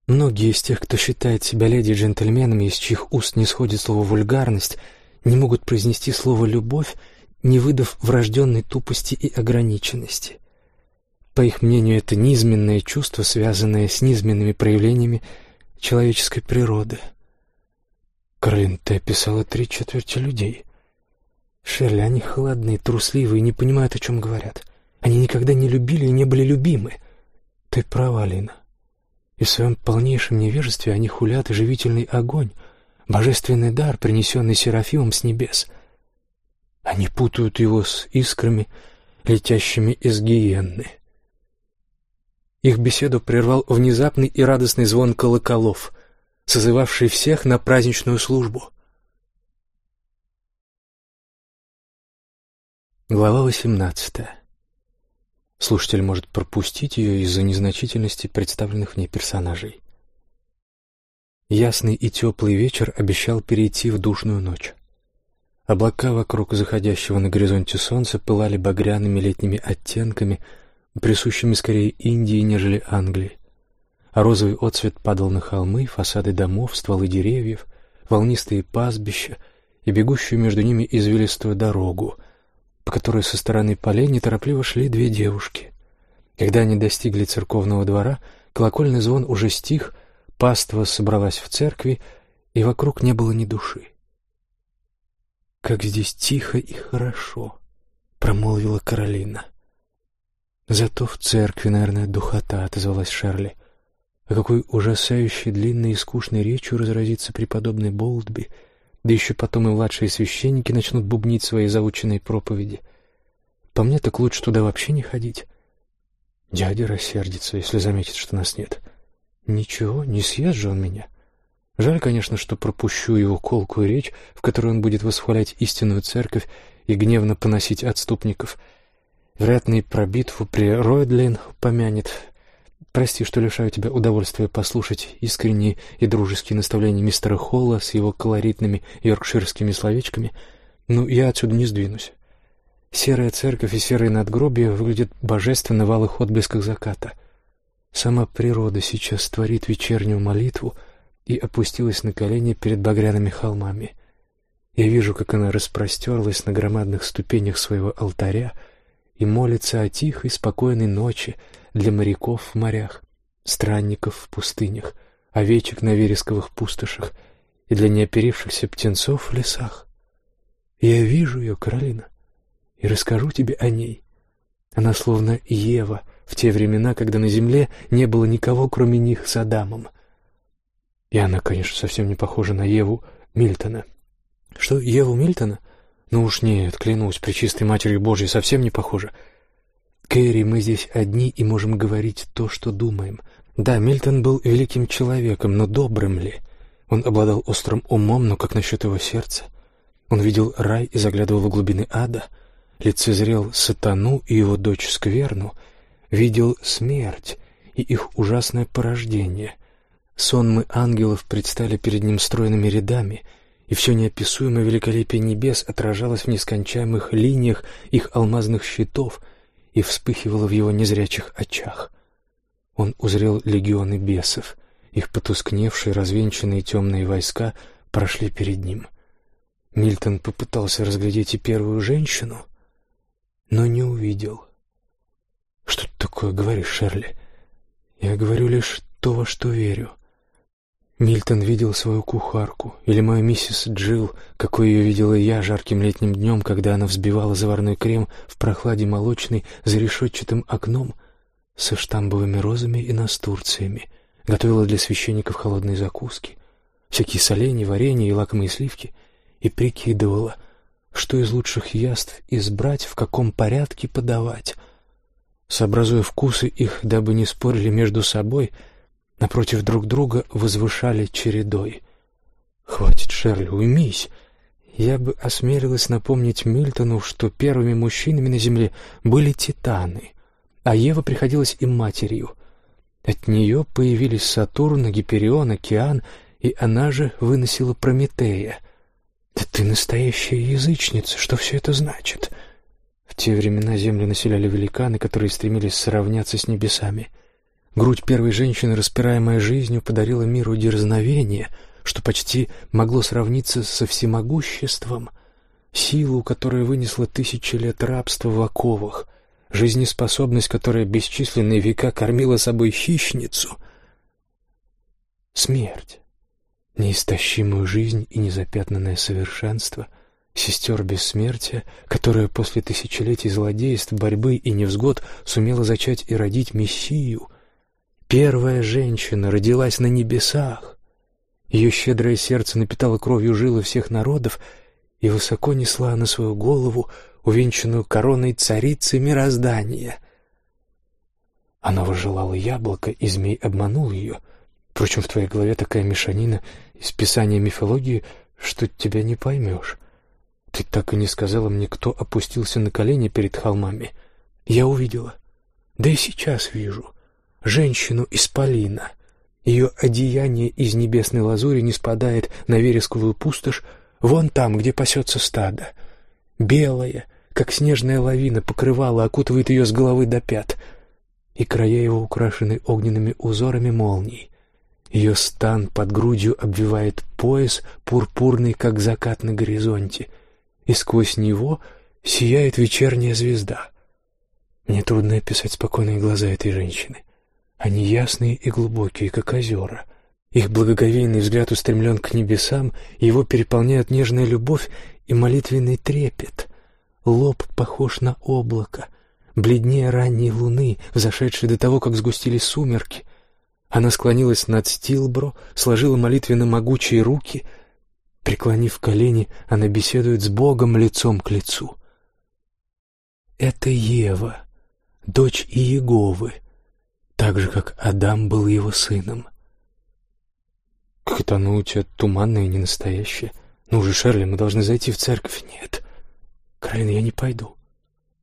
Многие из тех, кто считает себя леди джентльменами, из чьих уст не сходит слово «вульгарность», не могут произнести слово «любовь», не выдав врожденной тупости и ограниченности. По их мнению, это низменное чувство, связанное с низменными проявлениями человеческой природы. Каролин, ты описала три четверти людей. Шерли, они холодные, трусливые, не понимают, о чем говорят. Они никогда не любили и не были любимы. Ты права, Лина. И в своем полнейшем невежестве они хулят живительный огонь, божественный дар, принесенный Серафимом с небес. Они путают его с искрами, летящими из гиенны. Их беседу прервал внезапный и радостный звон колоколов, созывавший всех на праздничную службу. Глава восемнадцатая Слушатель может пропустить ее из-за незначительности представленных в ней персонажей. Ясный и теплый вечер обещал перейти в душную ночь. Облака вокруг заходящего на горизонте солнца пылали багряными летними оттенками, присущими скорее Индии, нежели Англии. А розовый отцвет падал на холмы, фасады домов, стволы деревьев, волнистые пастбища и бегущую между ними извилистую дорогу — по которой со стороны полей неторопливо шли две девушки. Когда они достигли церковного двора, колокольный звон уже стих, паства собралась в церкви, и вокруг не было ни души. «Как здесь тихо и хорошо», — промолвила Каролина. «Зато в церкви, наверное, духота», — отозвалась Шерли. «А какой ужасающей длинной и скучной речью разразится преподобный Болдби», — да еще потом и младшие священники начнут бубнить свои заученные проповеди. По мне так лучше туда вообще не ходить. Дядя рассердится, если заметит, что нас нет. Ничего, не съест же он меня. Жаль, конечно, что пропущу его колкую речь, в которой он будет восхвалять истинную церковь и гневно поносить отступников. Вероятно, и про битву при Ройдлин упомянет. Прости, что лишаю тебя удовольствия послушать искренние и дружеские наставления мистера Холла с его колоритными йоркширскими словечками, но я отсюда не сдвинусь. Серая церковь и серые надгробия выглядят божественно в алых отблесках заката. Сама природа сейчас творит вечернюю молитву и опустилась на колени перед багряными холмами. Я вижу, как она распростерлась на громадных ступенях своего алтаря и молится о тихой, спокойной ночи для моряков в морях, странников в пустынях, овечек на вересковых пустошах и для неоперившихся птенцов в лесах. Я вижу ее, Каролина, и расскажу тебе о ней. Она словно Ева в те времена, когда на земле не было никого, кроме них с Адамом. И она, конечно, совсем не похожа на Еву Мильтона. Что, Еву Мильтона? Ну уж нет, клянусь, при чистой Матерью Божьей совсем не похожа. Кэрри, мы здесь одни и можем говорить то, что думаем. Да, Мильтон был великим человеком, но добрым ли? Он обладал острым умом, но как насчет его сердца? Он видел рай и заглядывал в глубины ада — лицезрел сатану и его дочь Скверну, видел смерть и их ужасное порождение. Сонмы ангелов предстали перед ним стройными рядами, и все неописуемое великолепие небес отражалось в нескончаемых линиях их алмазных щитов и вспыхивало в его незрячих очах. Он узрел легионы бесов, их потускневшие, развенчанные темные войска прошли перед ним. Мильтон попытался разглядеть и первую женщину — но не увидел. «Что ты такое говоришь, Шерли? Я говорю лишь то, во что верю». Мильтон видел свою кухарку, или мою миссис Джилл, какой ее видела я жарким летним днем, когда она взбивала заварной крем в прохладе молочной за решетчатым окном со штамбовыми розами и настурциями, готовила для священников холодные закуски, всякие соленья, варенья и лакомые сливки, и прикидывала — что из лучших яств избрать, в каком порядке подавать. Сообразуя вкусы их, дабы не спорили между собой, напротив друг друга возвышали чередой. «Хватит, Шерли, уймись!» Я бы осмелилась напомнить Мильтону, что первыми мужчинами на Земле были титаны, а Ева приходилась им матерью. От нее появились Сатурн, Гиперион, Океан, и она же выносила Прометея — «Да ты настоящая язычница! Что все это значит?» В те времена землю населяли великаны, которые стремились сравняться с небесами. Грудь первой женщины, распираемая жизнью, подарила миру дерзновение, что почти могло сравниться со всемогуществом, силу, которая вынесла тысячи лет рабства в оковах, жизнеспособность, которая бесчисленные века кормила собой хищницу. Смерть неистощимую жизнь и незапятнанное совершенство, сестер бессмертия, которая после тысячелетий злодейств, борьбы и невзгод сумела зачать и родить Мессию. Первая женщина родилась на небесах. Ее щедрое сердце напитало кровью жилы всех народов, и высоко несла на свою голову, увенчанную короной царицы мироздания. Она выжелала яблоко, и змей обманул ее. Впрочем, в твоей голове такая мешанина из писания мифологии, что тебя не поймешь. Ты так и не сказала мне, кто опустился на колени перед холмами. Я увидела, да и сейчас вижу, женщину из Полина. Ее одеяние из небесной лазури не спадает на вересковую пустошь, вон там, где пасется стадо. Белая, как снежная лавина, покрывала, окутывает ее с головы до пят, и края его украшены огненными узорами молний. Ее стан под грудью обвивает пояс, пурпурный, как закат на горизонте, и сквозь него сияет вечерняя звезда. Мне трудно описать спокойные глаза этой женщины. Они ясные и глубокие, как озера. Их благоговейный взгляд устремлен к небесам, его переполняют нежная любовь и молитвенный трепет. Лоб похож на облако, бледнее ранней луны, взошедшей до того, как сгустились сумерки — она склонилась над Стилбро, сложила молитвенно могучие руки. Преклонив колени, она беседует с Богом лицом к лицу. Это Ева, дочь Иеговы, так же, как Адам был его сыном. Как это оно у тебя туманное и ненастоящее? Ну же, Шерли, мы должны зайти в церковь. Нет. Каролина, я не пойду.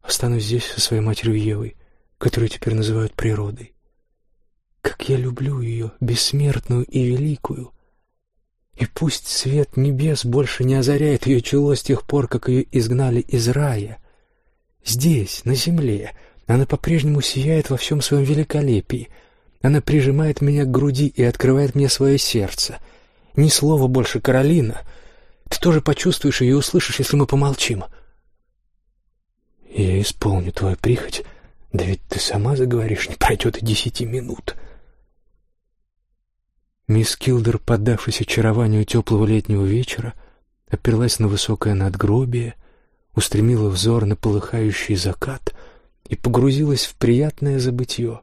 Останусь здесь со своей матерью Евой, которую теперь называют природой. как я люблю ее, бессмертную и великую. И пусть свет небес больше не озаряет ее чело с тех пор, как ее изгнали из рая. Здесь, на земле, она по-прежнему сияет во всем своем великолепии. Она прижимает меня к груди и открывает мне свое сердце. Ни слова больше, Каролина. Ты тоже почувствуешь ее и услышишь, если мы помолчим. Я исполню твою прихоть, да ведь ты сама заговоришь, не пройдет и десяти минут. Мисс Килдер, поддавшись очарованию теплого летнего вечера, оперлась на высокое надгробие, устремила взор на полыхающий закат и погрузилась в приятное забытье.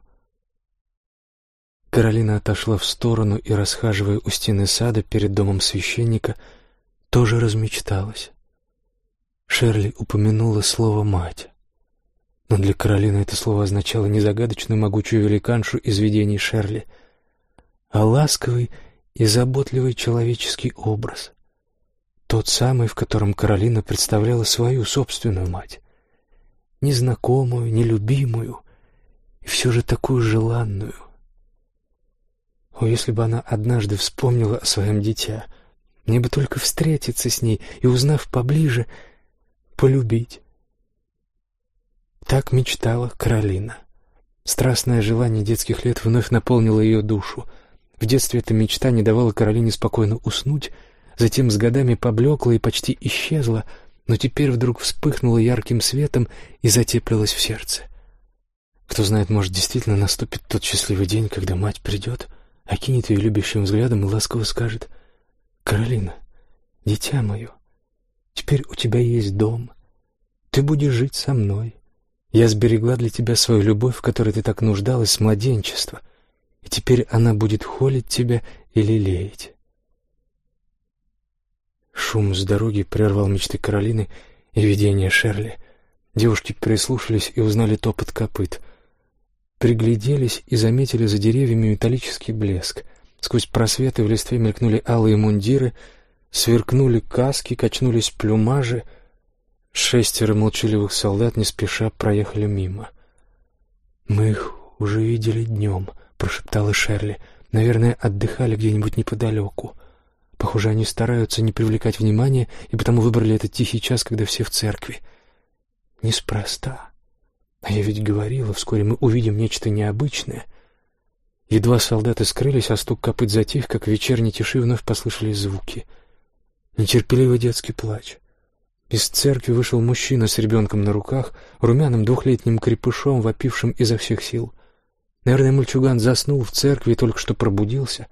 Каролина отошла в сторону и, расхаживая у стены сада перед домом священника, тоже размечталась. Шерли упомянула слово «мать». Но для Каролины это слово означало не загадочную могучую великаншу из видений Шерли — а ласковый и заботливый человеческий образ. Тот самый, в котором Каролина представляла свою собственную мать. Незнакомую, нелюбимую и все же такую желанную. О, если бы она однажды вспомнила о своем дитя, мне бы только встретиться с ней и, узнав поближе, полюбить. Так мечтала Каролина. Страстное желание детских лет вновь наполнило ее душу — в детстве эта мечта не давала Каролине спокойно уснуть, затем с годами поблекла и почти исчезла, но теперь вдруг вспыхнула ярким светом и затеплилась в сердце. Кто знает, может, действительно наступит тот счастливый день, когда мать придет, окинет ее любящим взглядом и ласково скажет «Каролина, дитя мое, теперь у тебя есть дом, ты будешь жить со мной. Я сберегла для тебя свою любовь, в которой ты так нуждалась с младенчества» и теперь она будет холить тебя или лелеять. Шум с дороги прервал мечты Каролины и видение Шерли. Девушки прислушались и узнали топот копыт. Пригляделись и заметили за деревьями металлический блеск. Сквозь просветы в листве мелькнули алые мундиры, сверкнули каски, качнулись плюмажи. Шестеро молчаливых солдат не спеша проехали мимо. Мы их уже видели днем —— прошептала Шерли. «Наверное, отдыхали где-нибудь неподалеку. Похоже, они стараются не привлекать внимания, и потому выбрали этот тихий час, когда все в церкви. Неспроста. А я ведь говорила, вскоре мы увидим нечто необычное». Едва солдаты скрылись, а стук копыт затих, как в вечерней тиши вновь послышались звуки. Нетерпеливый детский плач. Из церкви вышел мужчина с ребенком на руках, румяным двухлетним крепышом, вопившим изо всех сил. Наверное, мальчуган заснул в церкви и только что пробудился.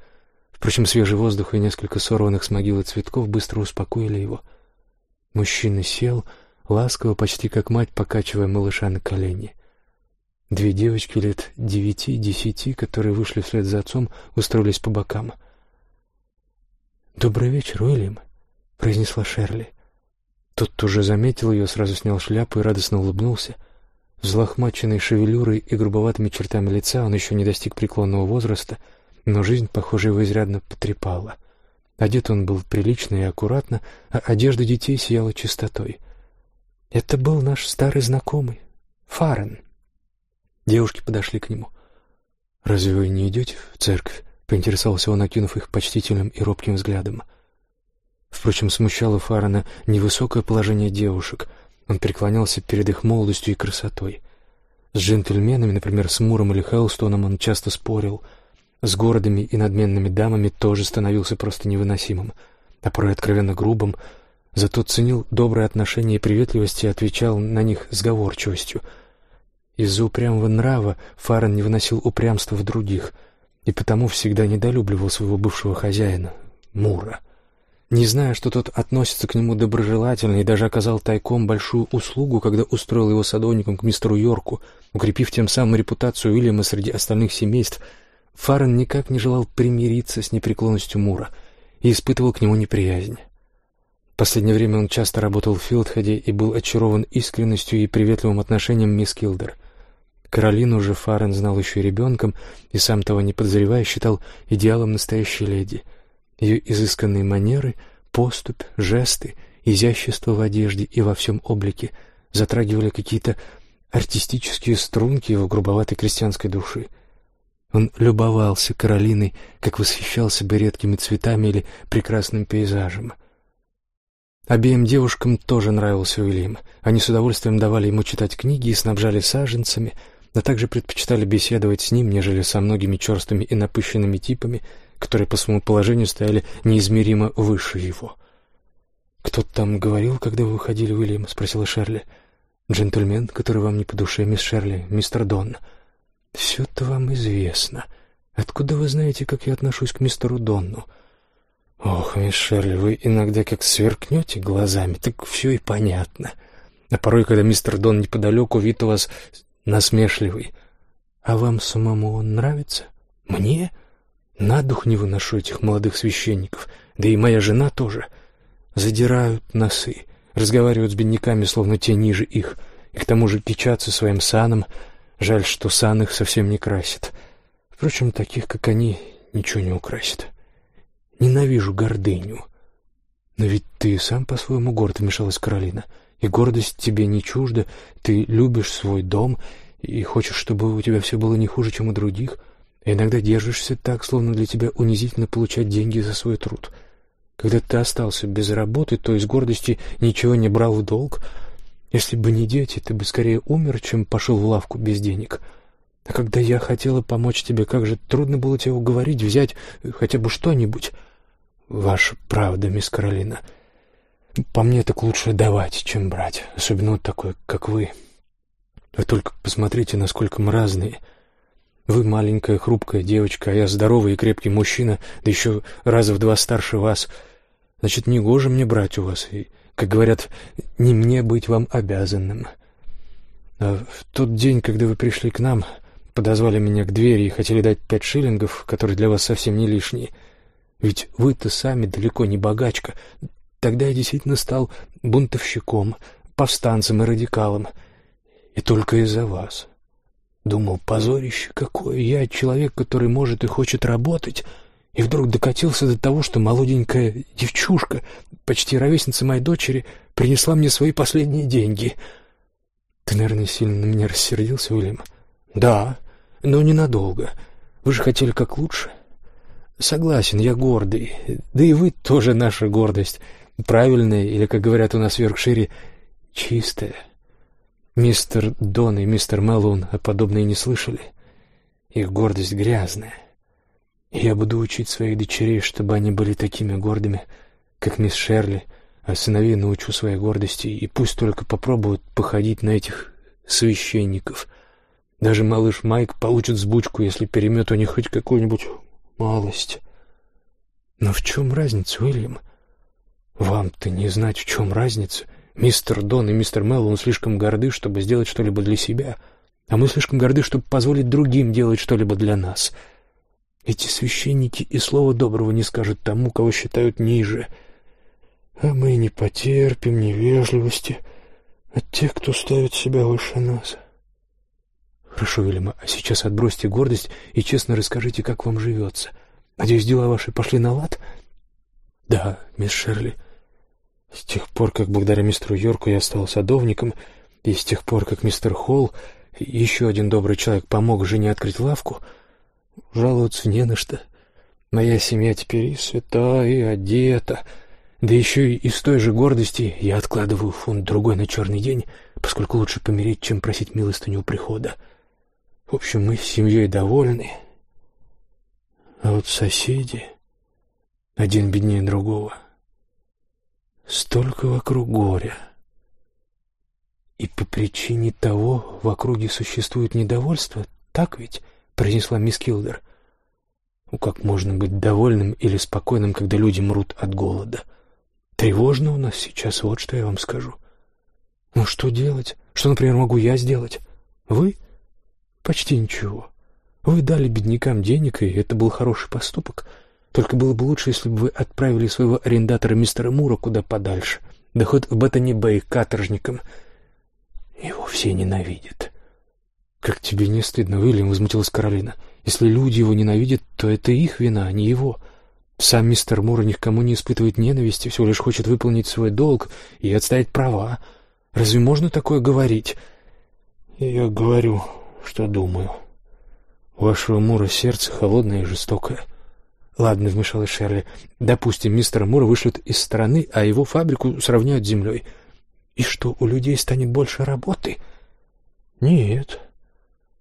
Впрочем, свежий воздух и несколько сорванных с могилы цветков быстро успокоили его. Мужчина сел, ласково, почти как мать, покачивая малыша на колени. Две девочки лет девяти-десяти, которые вышли вслед за отцом, устроились по бокам. «Добрый вечер, Уильям», — произнесла Шерли. Тот уже заметил ее, сразу снял шляпу и радостно улыбнулся — Взлохмаченный шевелюрой и грубоватыми чертами лица он еще не достиг преклонного возраста, но жизнь, похоже, его изрядно потрепала. Одет он был прилично и аккуратно, а одежда детей сияла чистотой. Это был наш старый знакомый, Фарен. Девушки подошли к нему. «Разве вы не идете в церковь?» — поинтересовался он, окинув их почтительным и робким взглядом. Впрочем, смущало Фарена невысокое положение девушек — он преклонялся перед их молодостью и красотой. С джентльменами, например, с Муром или Хелстоном, он часто спорил. С городами и надменными дамами тоже становился просто невыносимым, а порой откровенно грубым, зато ценил добрые отношения и приветливость и отвечал на них сговорчивостью. Из-за упрямого нрава Фарен не выносил упрямства в других и потому всегда недолюбливал своего бывшего хозяина, Мура — не зная, что тот относится к нему доброжелательно и даже оказал тайком большую услугу, когда устроил его садовником к мистеру Йорку, укрепив тем самым репутацию Уильяма среди остальных семейств, Фарен никак не желал примириться с непреклонностью Мура и испытывал к нему неприязнь. В последнее время он часто работал в Филдхеде и был очарован искренностью и приветливым отношением мисс Килдер. Каролину же Фарен знал еще и ребенком, и сам того не подозревая, считал идеалом настоящей леди — ее изысканные манеры, поступь, жесты, изящество в одежде и во всем облике затрагивали какие-то артистические струнки его грубоватой крестьянской души. Он любовался Каролиной, как восхищался бы редкими цветами или прекрасным пейзажем. Обеим девушкам тоже нравился Уильям. Они с удовольствием давали ему читать книги и снабжали саженцами, но также предпочитали беседовать с ним, нежели со многими черстыми и напыщенными типами, которые по своему положению стояли неизмеримо выше его. «Кто там говорил, когда вы выходили, Уильям?» — спросила Шерли. «Джентльмен, который вам не по душе, мисс Шерли, мистер Донн». «Все-то вам известно. Откуда вы знаете, как я отношусь к мистеру Донну?» «Ох, мисс Шерли, вы иногда как сверкнете глазами, так все и понятно. А порой, когда мистер Дон неподалеку, вид у вас насмешливый. А вам самому он нравится? Мне? На дух не выношу этих молодых священников, да и моя жена тоже. Задирают носы, разговаривают с бедняками, словно те ниже их, и к тому же кичатся своим саном, Жаль, что сан их совсем не красит. Впрочем, таких, как они, ничего не украсит. Ненавижу гордыню. Но ведь ты сам по-своему горд, вмешалась Каролина. И гордость тебе не чужда, ты любишь свой дом и хочешь, чтобы у тебя все было не хуже, чем у других. А иногда держишься так, словно для тебя унизительно получать деньги за свой труд. Когда ты остался без работы, то из гордости ничего не брал в долг, если бы не дети, ты бы скорее умер, чем пошел в лавку без денег. А когда я хотела помочь тебе, как же трудно было тебя уговорить взять хотя бы что-нибудь. Ваша правда, мисс Каролина. По мне так лучше давать, чем брать, особенно вот такой, как вы. Вы только посмотрите, насколько мы разные. Вы маленькая, хрупкая девочка, а я здоровый и крепкий мужчина, да еще раза в два старше вас. Значит, не гоже мне брать у вас и как говорят, не мне быть вам обязанным. А в тот день, когда вы пришли к нам, подозвали меня к двери и хотели дать пять шиллингов, которые для вас совсем не лишние. Ведь вы-то сами далеко не богачка. Тогда я действительно стал бунтовщиком, повстанцем и радикалом. И только из-за вас. Думал, позорище какое. Я человек, который может и хочет работать, и вдруг докатился до того, что молоденькая девчушка, почти ровесница моей дочери, принесла мне свои последние деньги. Ты, наверное, сильно на меня рассердился, Уильям? Да, но ненадолго. Вы же хотели как лучше. Согласен, я гордый. Да и вы тоже наша гордость. Правильная, или, как говорят у нас в Йоркшире, чистая. Мистер Дон и мистер Мэллоун о подобное не слышали. Их гордость грязная. Я буду учить своих дочерей, чтобы они были такими гордыми, как мисс Шерли, а сыновей научу своей гордости, и пусть только попробуют походить на этих священников. Даже малыш Майк получит сбучку, если перемет у них хоть какую-нибудь малость. Но в чем разница, Уильям? Вам-то не знать, в чем разница. Мистер Дон и мистер Меллоун слишком горды, чтобы сделать что-либо для себя, а мы слишком горды, чтобы позволить другим делать что-либо для нас — эти священники и слова доброго не скажут тому, кого считают ниже. А мы не потерпим невежливости от тех, кто ставит себя выше нас. Хорошо, Вильяма, а сейчас отбросьте гордость и честно расскажите, как вам живется. Надеюсь, дела ваши пошли на лад? Да, мисс Шерли. С тех пор, как благодаря мистеру Йорку я стал садовником, и с тех пор, как мистер Холл, еще один добрый человек, помог жене открыть лавку — Жаловаться не на что. Моя семья теперь и свята, и одета. Да еще и из той же гордости я откладываю фунт другой на черный день, поскольку лучше помереть, чем просить милостыню у прихода. В общем, мы с семьей довольны. А вот соседи, один беднее другого, столько вокруг горя. И по причине того в округе существует недовольство, так ведь? Произнесла мисс Килдер. Ну, как можно быть довольным или спокойным, когда люди мрут от голода? Тревожно у нас сейчас, вот что я вам скажу. Ну, что делать? Что, например, могу я сделать? Вы? Почти ничего. Вы дали беднякам денег, и это был хороший поступок. Только было бы лучше, если бы вы отправили своего арендатора мистера Мура куда подальше. Да хоть в Беттани-Бэй каторжникам. Его все ненавидят. «Как тебе не стыдно, Уильям?» — возмутилась Каролина. «Если люди его ненавидят, то это их вина, а не его. Сам мистер Мур ни к кому не испытывает ненависти, всего лишь хочет выполнить свой долг и отстоять права. Разве можно такое говорить?» «Я говорю, что думаю. У вашего Мура сердце холодное и жестокое. Ладно, вмешалась Шерли. Допустим, мистера Мура вышлют из страны, а его фабрику сравняют с землей. И что, у людей станет больше работы? Нет.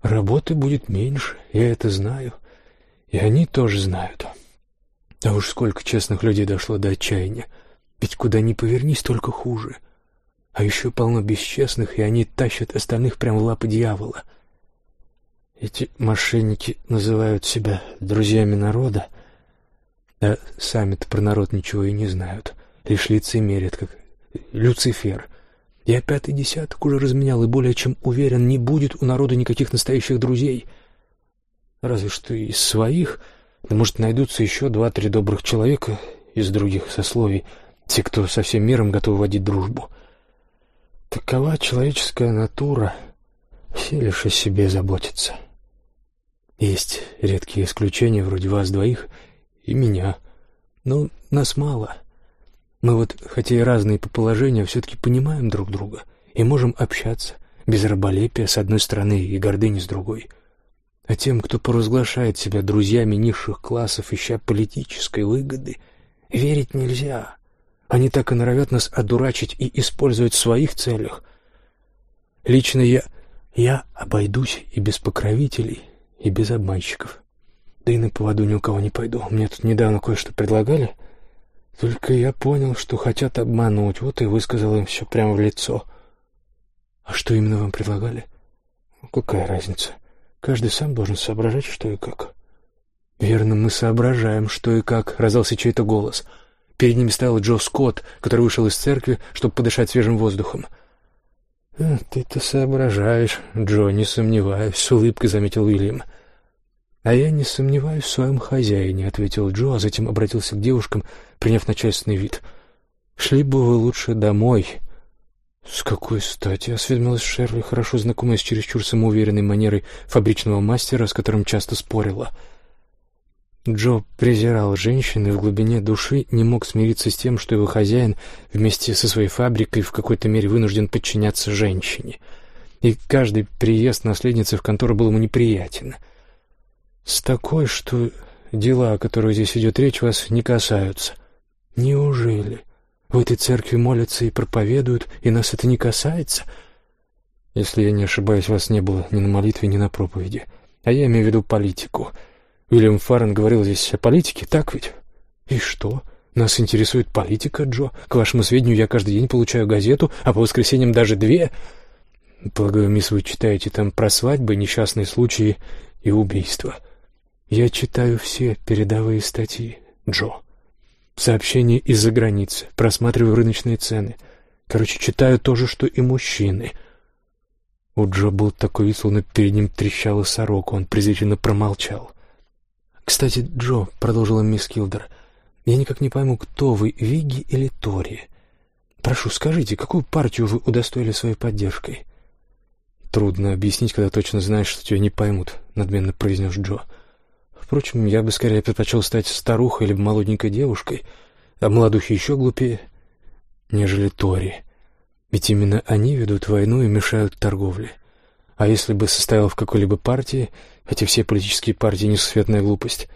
Работы будет меньше, я это знаю. И они тоже знают. А уж сколько честных людей дошло до отчаяния. Ведь куда ни повернись, только хуже. А еще полно бесчестных, и они тащат остальных прямо в лапы дьявола. Эти мошенники называют себя друзьями народа, а сами-то про народ ничего и не знают. Лишь лицемерят, как Люцифер. Я пятый десяток уже разменял и более чем уверен, не будет у народа никаких настоящих друзей. Разве что из своих, да может найдутся еще два-три добрых человека из других сословий, те, кто со всем миром готов водить дружбу. Такова человеческая натура, все лишь о себе заботятся. Есть редкие исключения, вроде вас двоих и меня. Но нас мало. Мы вот, хотя и разные по положению, все-таки понимаем друг друга и можем общаться, без раболепия с одной стороны и гордыни с другой. А тем, кто поразглашает себя друзьями низших классов, ища политической выгоды, верить нельзя. Они так и норовят нас одурачить и использовать в своих целях. Лично я... я обойдусь и без покровителей, и без обманщиков. Да и на поводу ни у кого не пойду. Мне тут недавно кое-что предлагали. Только я понял, что хотят обмануть, вот и высказал им все прямо в лицо. А что именно вам предлагали? Какая разница? Каждый сам должен соображать, что и как. Верно, мы соображаем, что и как, раздался чей-то голос. Перед ними стоял Джо Скотт, который вышел из церкви, чтобы подышать свежим воздухом. «Э, «Ты-то соображаешь, Джо, не сомневаюсь», — с улыбкой заметил Уильям. «А я не сомневаюсь в своем хозяине», — ответил Джо, а затем обратился к девушкам, приняв начальственный вид. «Шли бы вы лучше домой». «С какой стати?» — осведомилась Шерли, хорошо знакомая с чересчур самоуверенной манерой фабричного мастера, с которым часто спорила. — Джо презирал женщин и в глубине души не мог смириться с тем, что его хозяин вместе со своей фабрикой в какой-то мере вынужден подчиняться женщине. И каждый приезд наследницы в контору был ему неприятен. С такой, что дела, о которых здесь идет речь, вас не касаются. Неужели? В этой церкви молятся и проповедуют, и нас это не касается? Если я не ошибаюсь, вас не было ни на молитве, ни на проповеди. А я имею в виду политику — Уильям Фаррен говорил здесь о политике, так ведь? И что? Нас интересует политика, Джо. К вашему сведению, я каждый день получаю газету, а по воскресеньям даже две. Полагаю, мисс, вы читаете там про свадьбы, несчастные случаи и убийства. Я читаю все передовые статьи, Джо. Сообщения из-за границы, просматриваю рыночные цены. Короче, читаю то же, что и мужчины. У Джо был такой вид, словно перед ним трещала сорока, он презрительно промолчал. «Кстати, Джо», — продолжила мисс Килдер, — «я никак не пойму, кто вы, Вигги или Тори? Прошу, скажите, какую партию вы удостоили своей поддержкой?» «Трудно объяснить, когда точно знаешь, что тебя не поймут», — надменно произнес Джо. «Впрочем, я бы скорее предпочел стать старухой или молоденькой девушкой, а молодухи еще глупее, нежели Тори. Ведь именно они ведут войну и мешают торговле. А если бы состоял в какой-либо партии, хотя все политические партии несусветная глупость,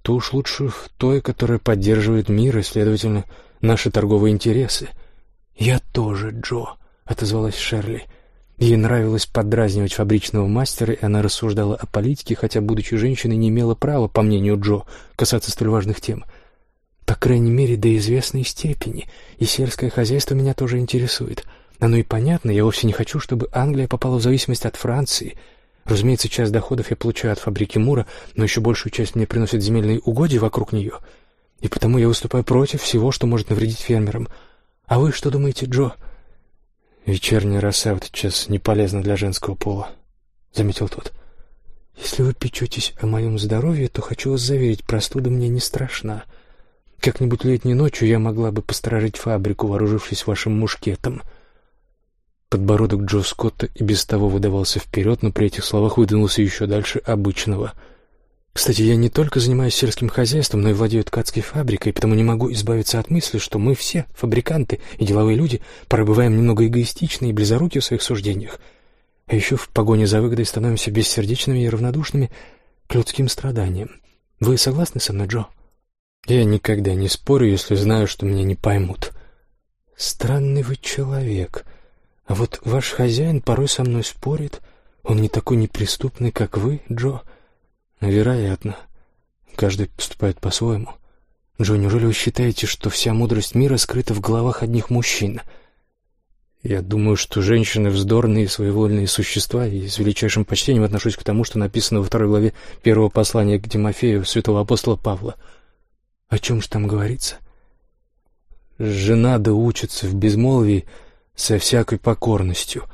то уж лучше в той, которая поддерживает мир и, следовательно, наши торговые интересы. «Я тоже, Джо», — отозвалась Шерли. Ей нравилось подразнивать фабричного мастера, и она рассуждала о политике, хотя, будучи женщиной, не имела права, по мнению Джо, касаться столь важных тем. «По крайней мере, до известной степени, и сельское хозяйство меня тоже интересует». Оно и понятно, я вовсе не хочу, чтобы Англия попала в зависимость от Франции. Разумеется, часть доходов я получаю от фабрики Мура, но еще большую часть мне приносят земельные угодья вокруг нее. И потому я выступаю против всего, что может навредить фермерам. А вы что думаете, Джо? Вечерняя роса в этот час не полезна для женского пола, — заметил тот. Если вы печетесь о моем здоровье, то хочу вас заверить, простуда мне не страшна. Как-нибудь летней ночью я могла бы посторожить фабрику, вооружившись вашим мушкетом — Подбородок Джо Скотта и без того выдавался вперед, но при этих словах выдвинулся еще дальше обычного. «Кстати, я не только занимаюсь сельским хозяйством, но и владею ткацкой фабрикой, потому не могу избавиться от мысли, что мы все, фабриканты и деловые люди, порой бываем немного эгоистичны и близоруки в своих суждениях. А еще в погоне за выгодой становимся бессердечными и равнодушными. к людским страданиям. Вы согласны со мной, Джо? Я никогда не спорю, если знаю, что меня не поймут. Странный вы человек. А вот ваш хозяин порой со мной спорит. Он не такой неприступный, как вы, Джо. Вероятно. Каждый поступает по-своему. Джо, неужели вы считаете, что вся мудрость мира скрыта в головах одних мужчин? Я думаю, что женщины вздорные своевольные существа, и с величайшим почтением отношусь к тому, что написано во второй главе первого послания к Тимофею святого апостола Павла. О чем же там говорится? Жена да учится в безмолвии со всякой покорностью,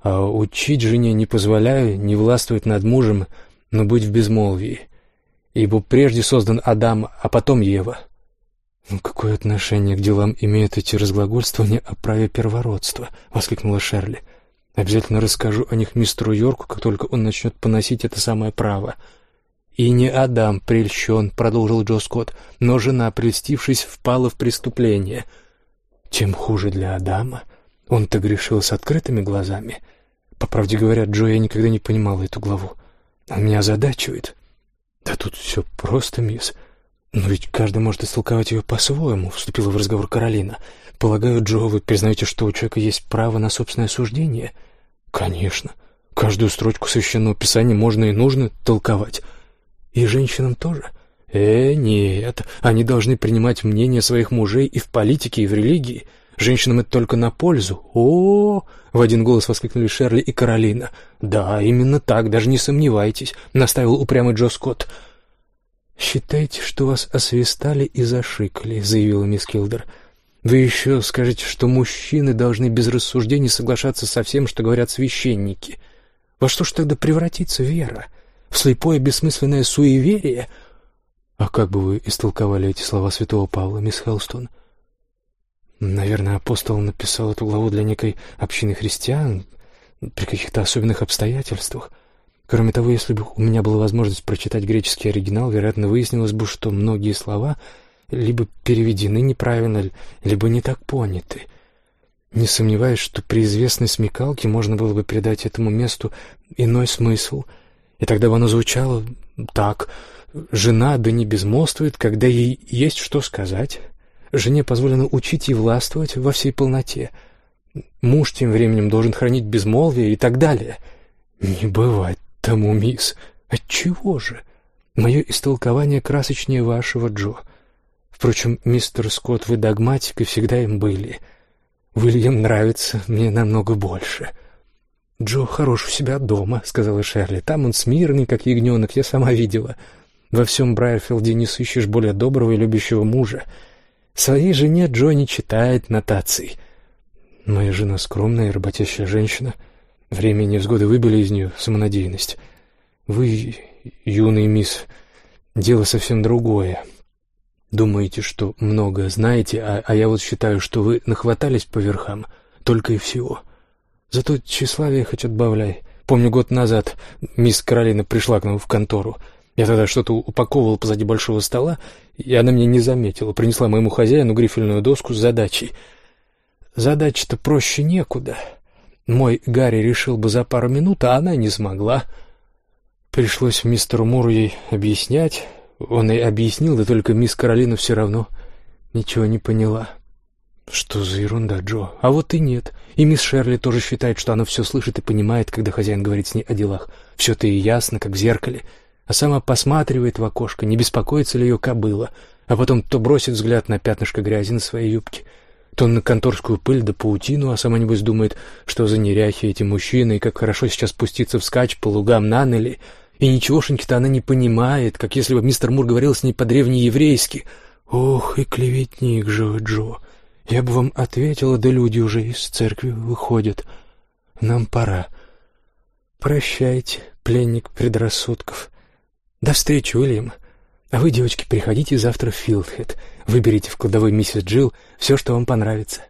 а учить жене не позволяю, не властвовать над мужем, но быть в безмолвии. Ибо прежде создан Адам, а потом Ева. «Ну, какое отношение к делам имеют эти разглагольствования о праве первородства?» — воскликнула Шерли. «Обязательно расскажу о них мистеру Йорку, как только он начнет поносить это самое право». «И не Адам прельщен», — продолжил Джо Скотт, «но жена, прельстившись, впала в преступление». «Тем хуже для Адама. Он-то грешил с открытыми глазами. По правде говоря, Джо, я никогда не понимал эту главу. Он меня озадачивает». «Да тут все просто, мисс». «Но ведь каждый может истолковать ее по-своему», — вступила в разговор Каролина. «Полагаю, Джо, вы признаете, что у человека есть право на собственное суждение?» «Конечно. Каждую строчку священного писания можно и нужно толковать. И женщинам тоже?» «Э, нет. Они должны принимать мнение своих мужей и в политике, и в религии. Женщинам это только на пользу. О, -о, -о в один голос воскликнули Шерли и Каролина. «Да, именно так, даже не сомневайтесь», — наставил упрямый Джо Скотт. «Считайте, что вас освистали и зашикали», — заявила мисс Килдер. «Вы еще скажете, что мужчины должны без рассуждений соглашаться со всем, что говорят священники. Во что ж тогда превратится вера? В слепое бессмысленное суеверие?» «А как бы вы истолковали эти слова святого Павла, мисс Хелстон?» «Наверное, апостол написал эту главу для некой общины христиан при каких-то особенных обстоятельствах». Кроме того, если бы у меня была возможность прочитать греческий оригинал, вероятно, выяснилось бы, что многие слова либо переведены неправильно, либо не так поняты. Не сомневаюсь, что при известной смекалке можно было бы придать этому месту иной смысл, и тогда бы оно звучало так «Жена да не безмолвствует, когда ей есть что сказать. Жене позволено учить и властвовать во всей полноте. Муж тем временем должен хранить безмолвие и так далее». «Не бывает тому, мисс. Отчего же? Мое истолкование красочнее вашего, Джо. Впрочем, мистер Скотт, вы догматик и всегда им были. Уильям нравится мне намного больше. Джо хорош у себя дома, сказала Шерли. Там он смирный, как ягненок, я сама видела. Во всем Брайерфилде не сыщешь более доброго и любящего мужа. Своей жене Джо читает нотаций. Моя жена скромная и работящая женщина — Время и невзгоды выбили из нее самонадеянность. Вы, юный мисс, дело совсем другое. Думаете, что много знаете, а, а я вот считаю, что вы нахватались по верхам, только и всего. Зато тщеславие хоть отбавляй. Помню, год назад мисс Каролина пришла к нам в контору. Я тогда что-то упаковывал позади большого стола, и она меня не заметила. Принесла моему хозяину грифельную доску с задачей. Задача-то проще некуда. Мой Гарри решил бы за пару минут, а она не смогла. Пришлось мистеру Муру ей объяснять. Он и объяснил, да только мисс Каролина все равно ничего не поняла. Что за ерунда, Джо? А вот и нет. И мисс Шерли тоже считает, что она все слышит и понимает, когда хозяин говорит с ней о делах. Все-то и ясно, как в зеркале. А сама посматривает в окошко, не беспокоится ли ее кобыла, а потом то бросит взгляд на пятнышко грязи на своей юбке, то на конторскую пыль да паутину, а сама, небось, думает, что за неряхи эти мужчины, и как хорошо сейчас спуститься вскачь по лугам на Нелли. И ничегошеньки-то она не понимает, как если бы мистер Мур говорил с ней по-древнееврейски. «Ох, и клеветник же Джо! Я бы вам ответила, да люди уже из церкви выходят. Нам пора. Прощайте, пленник предрассудков. До встречи, Уильям. А вы, девочки, приходите завтра в Филдхед. Выберите в кладовой миссис Джилл все, что вам понравится.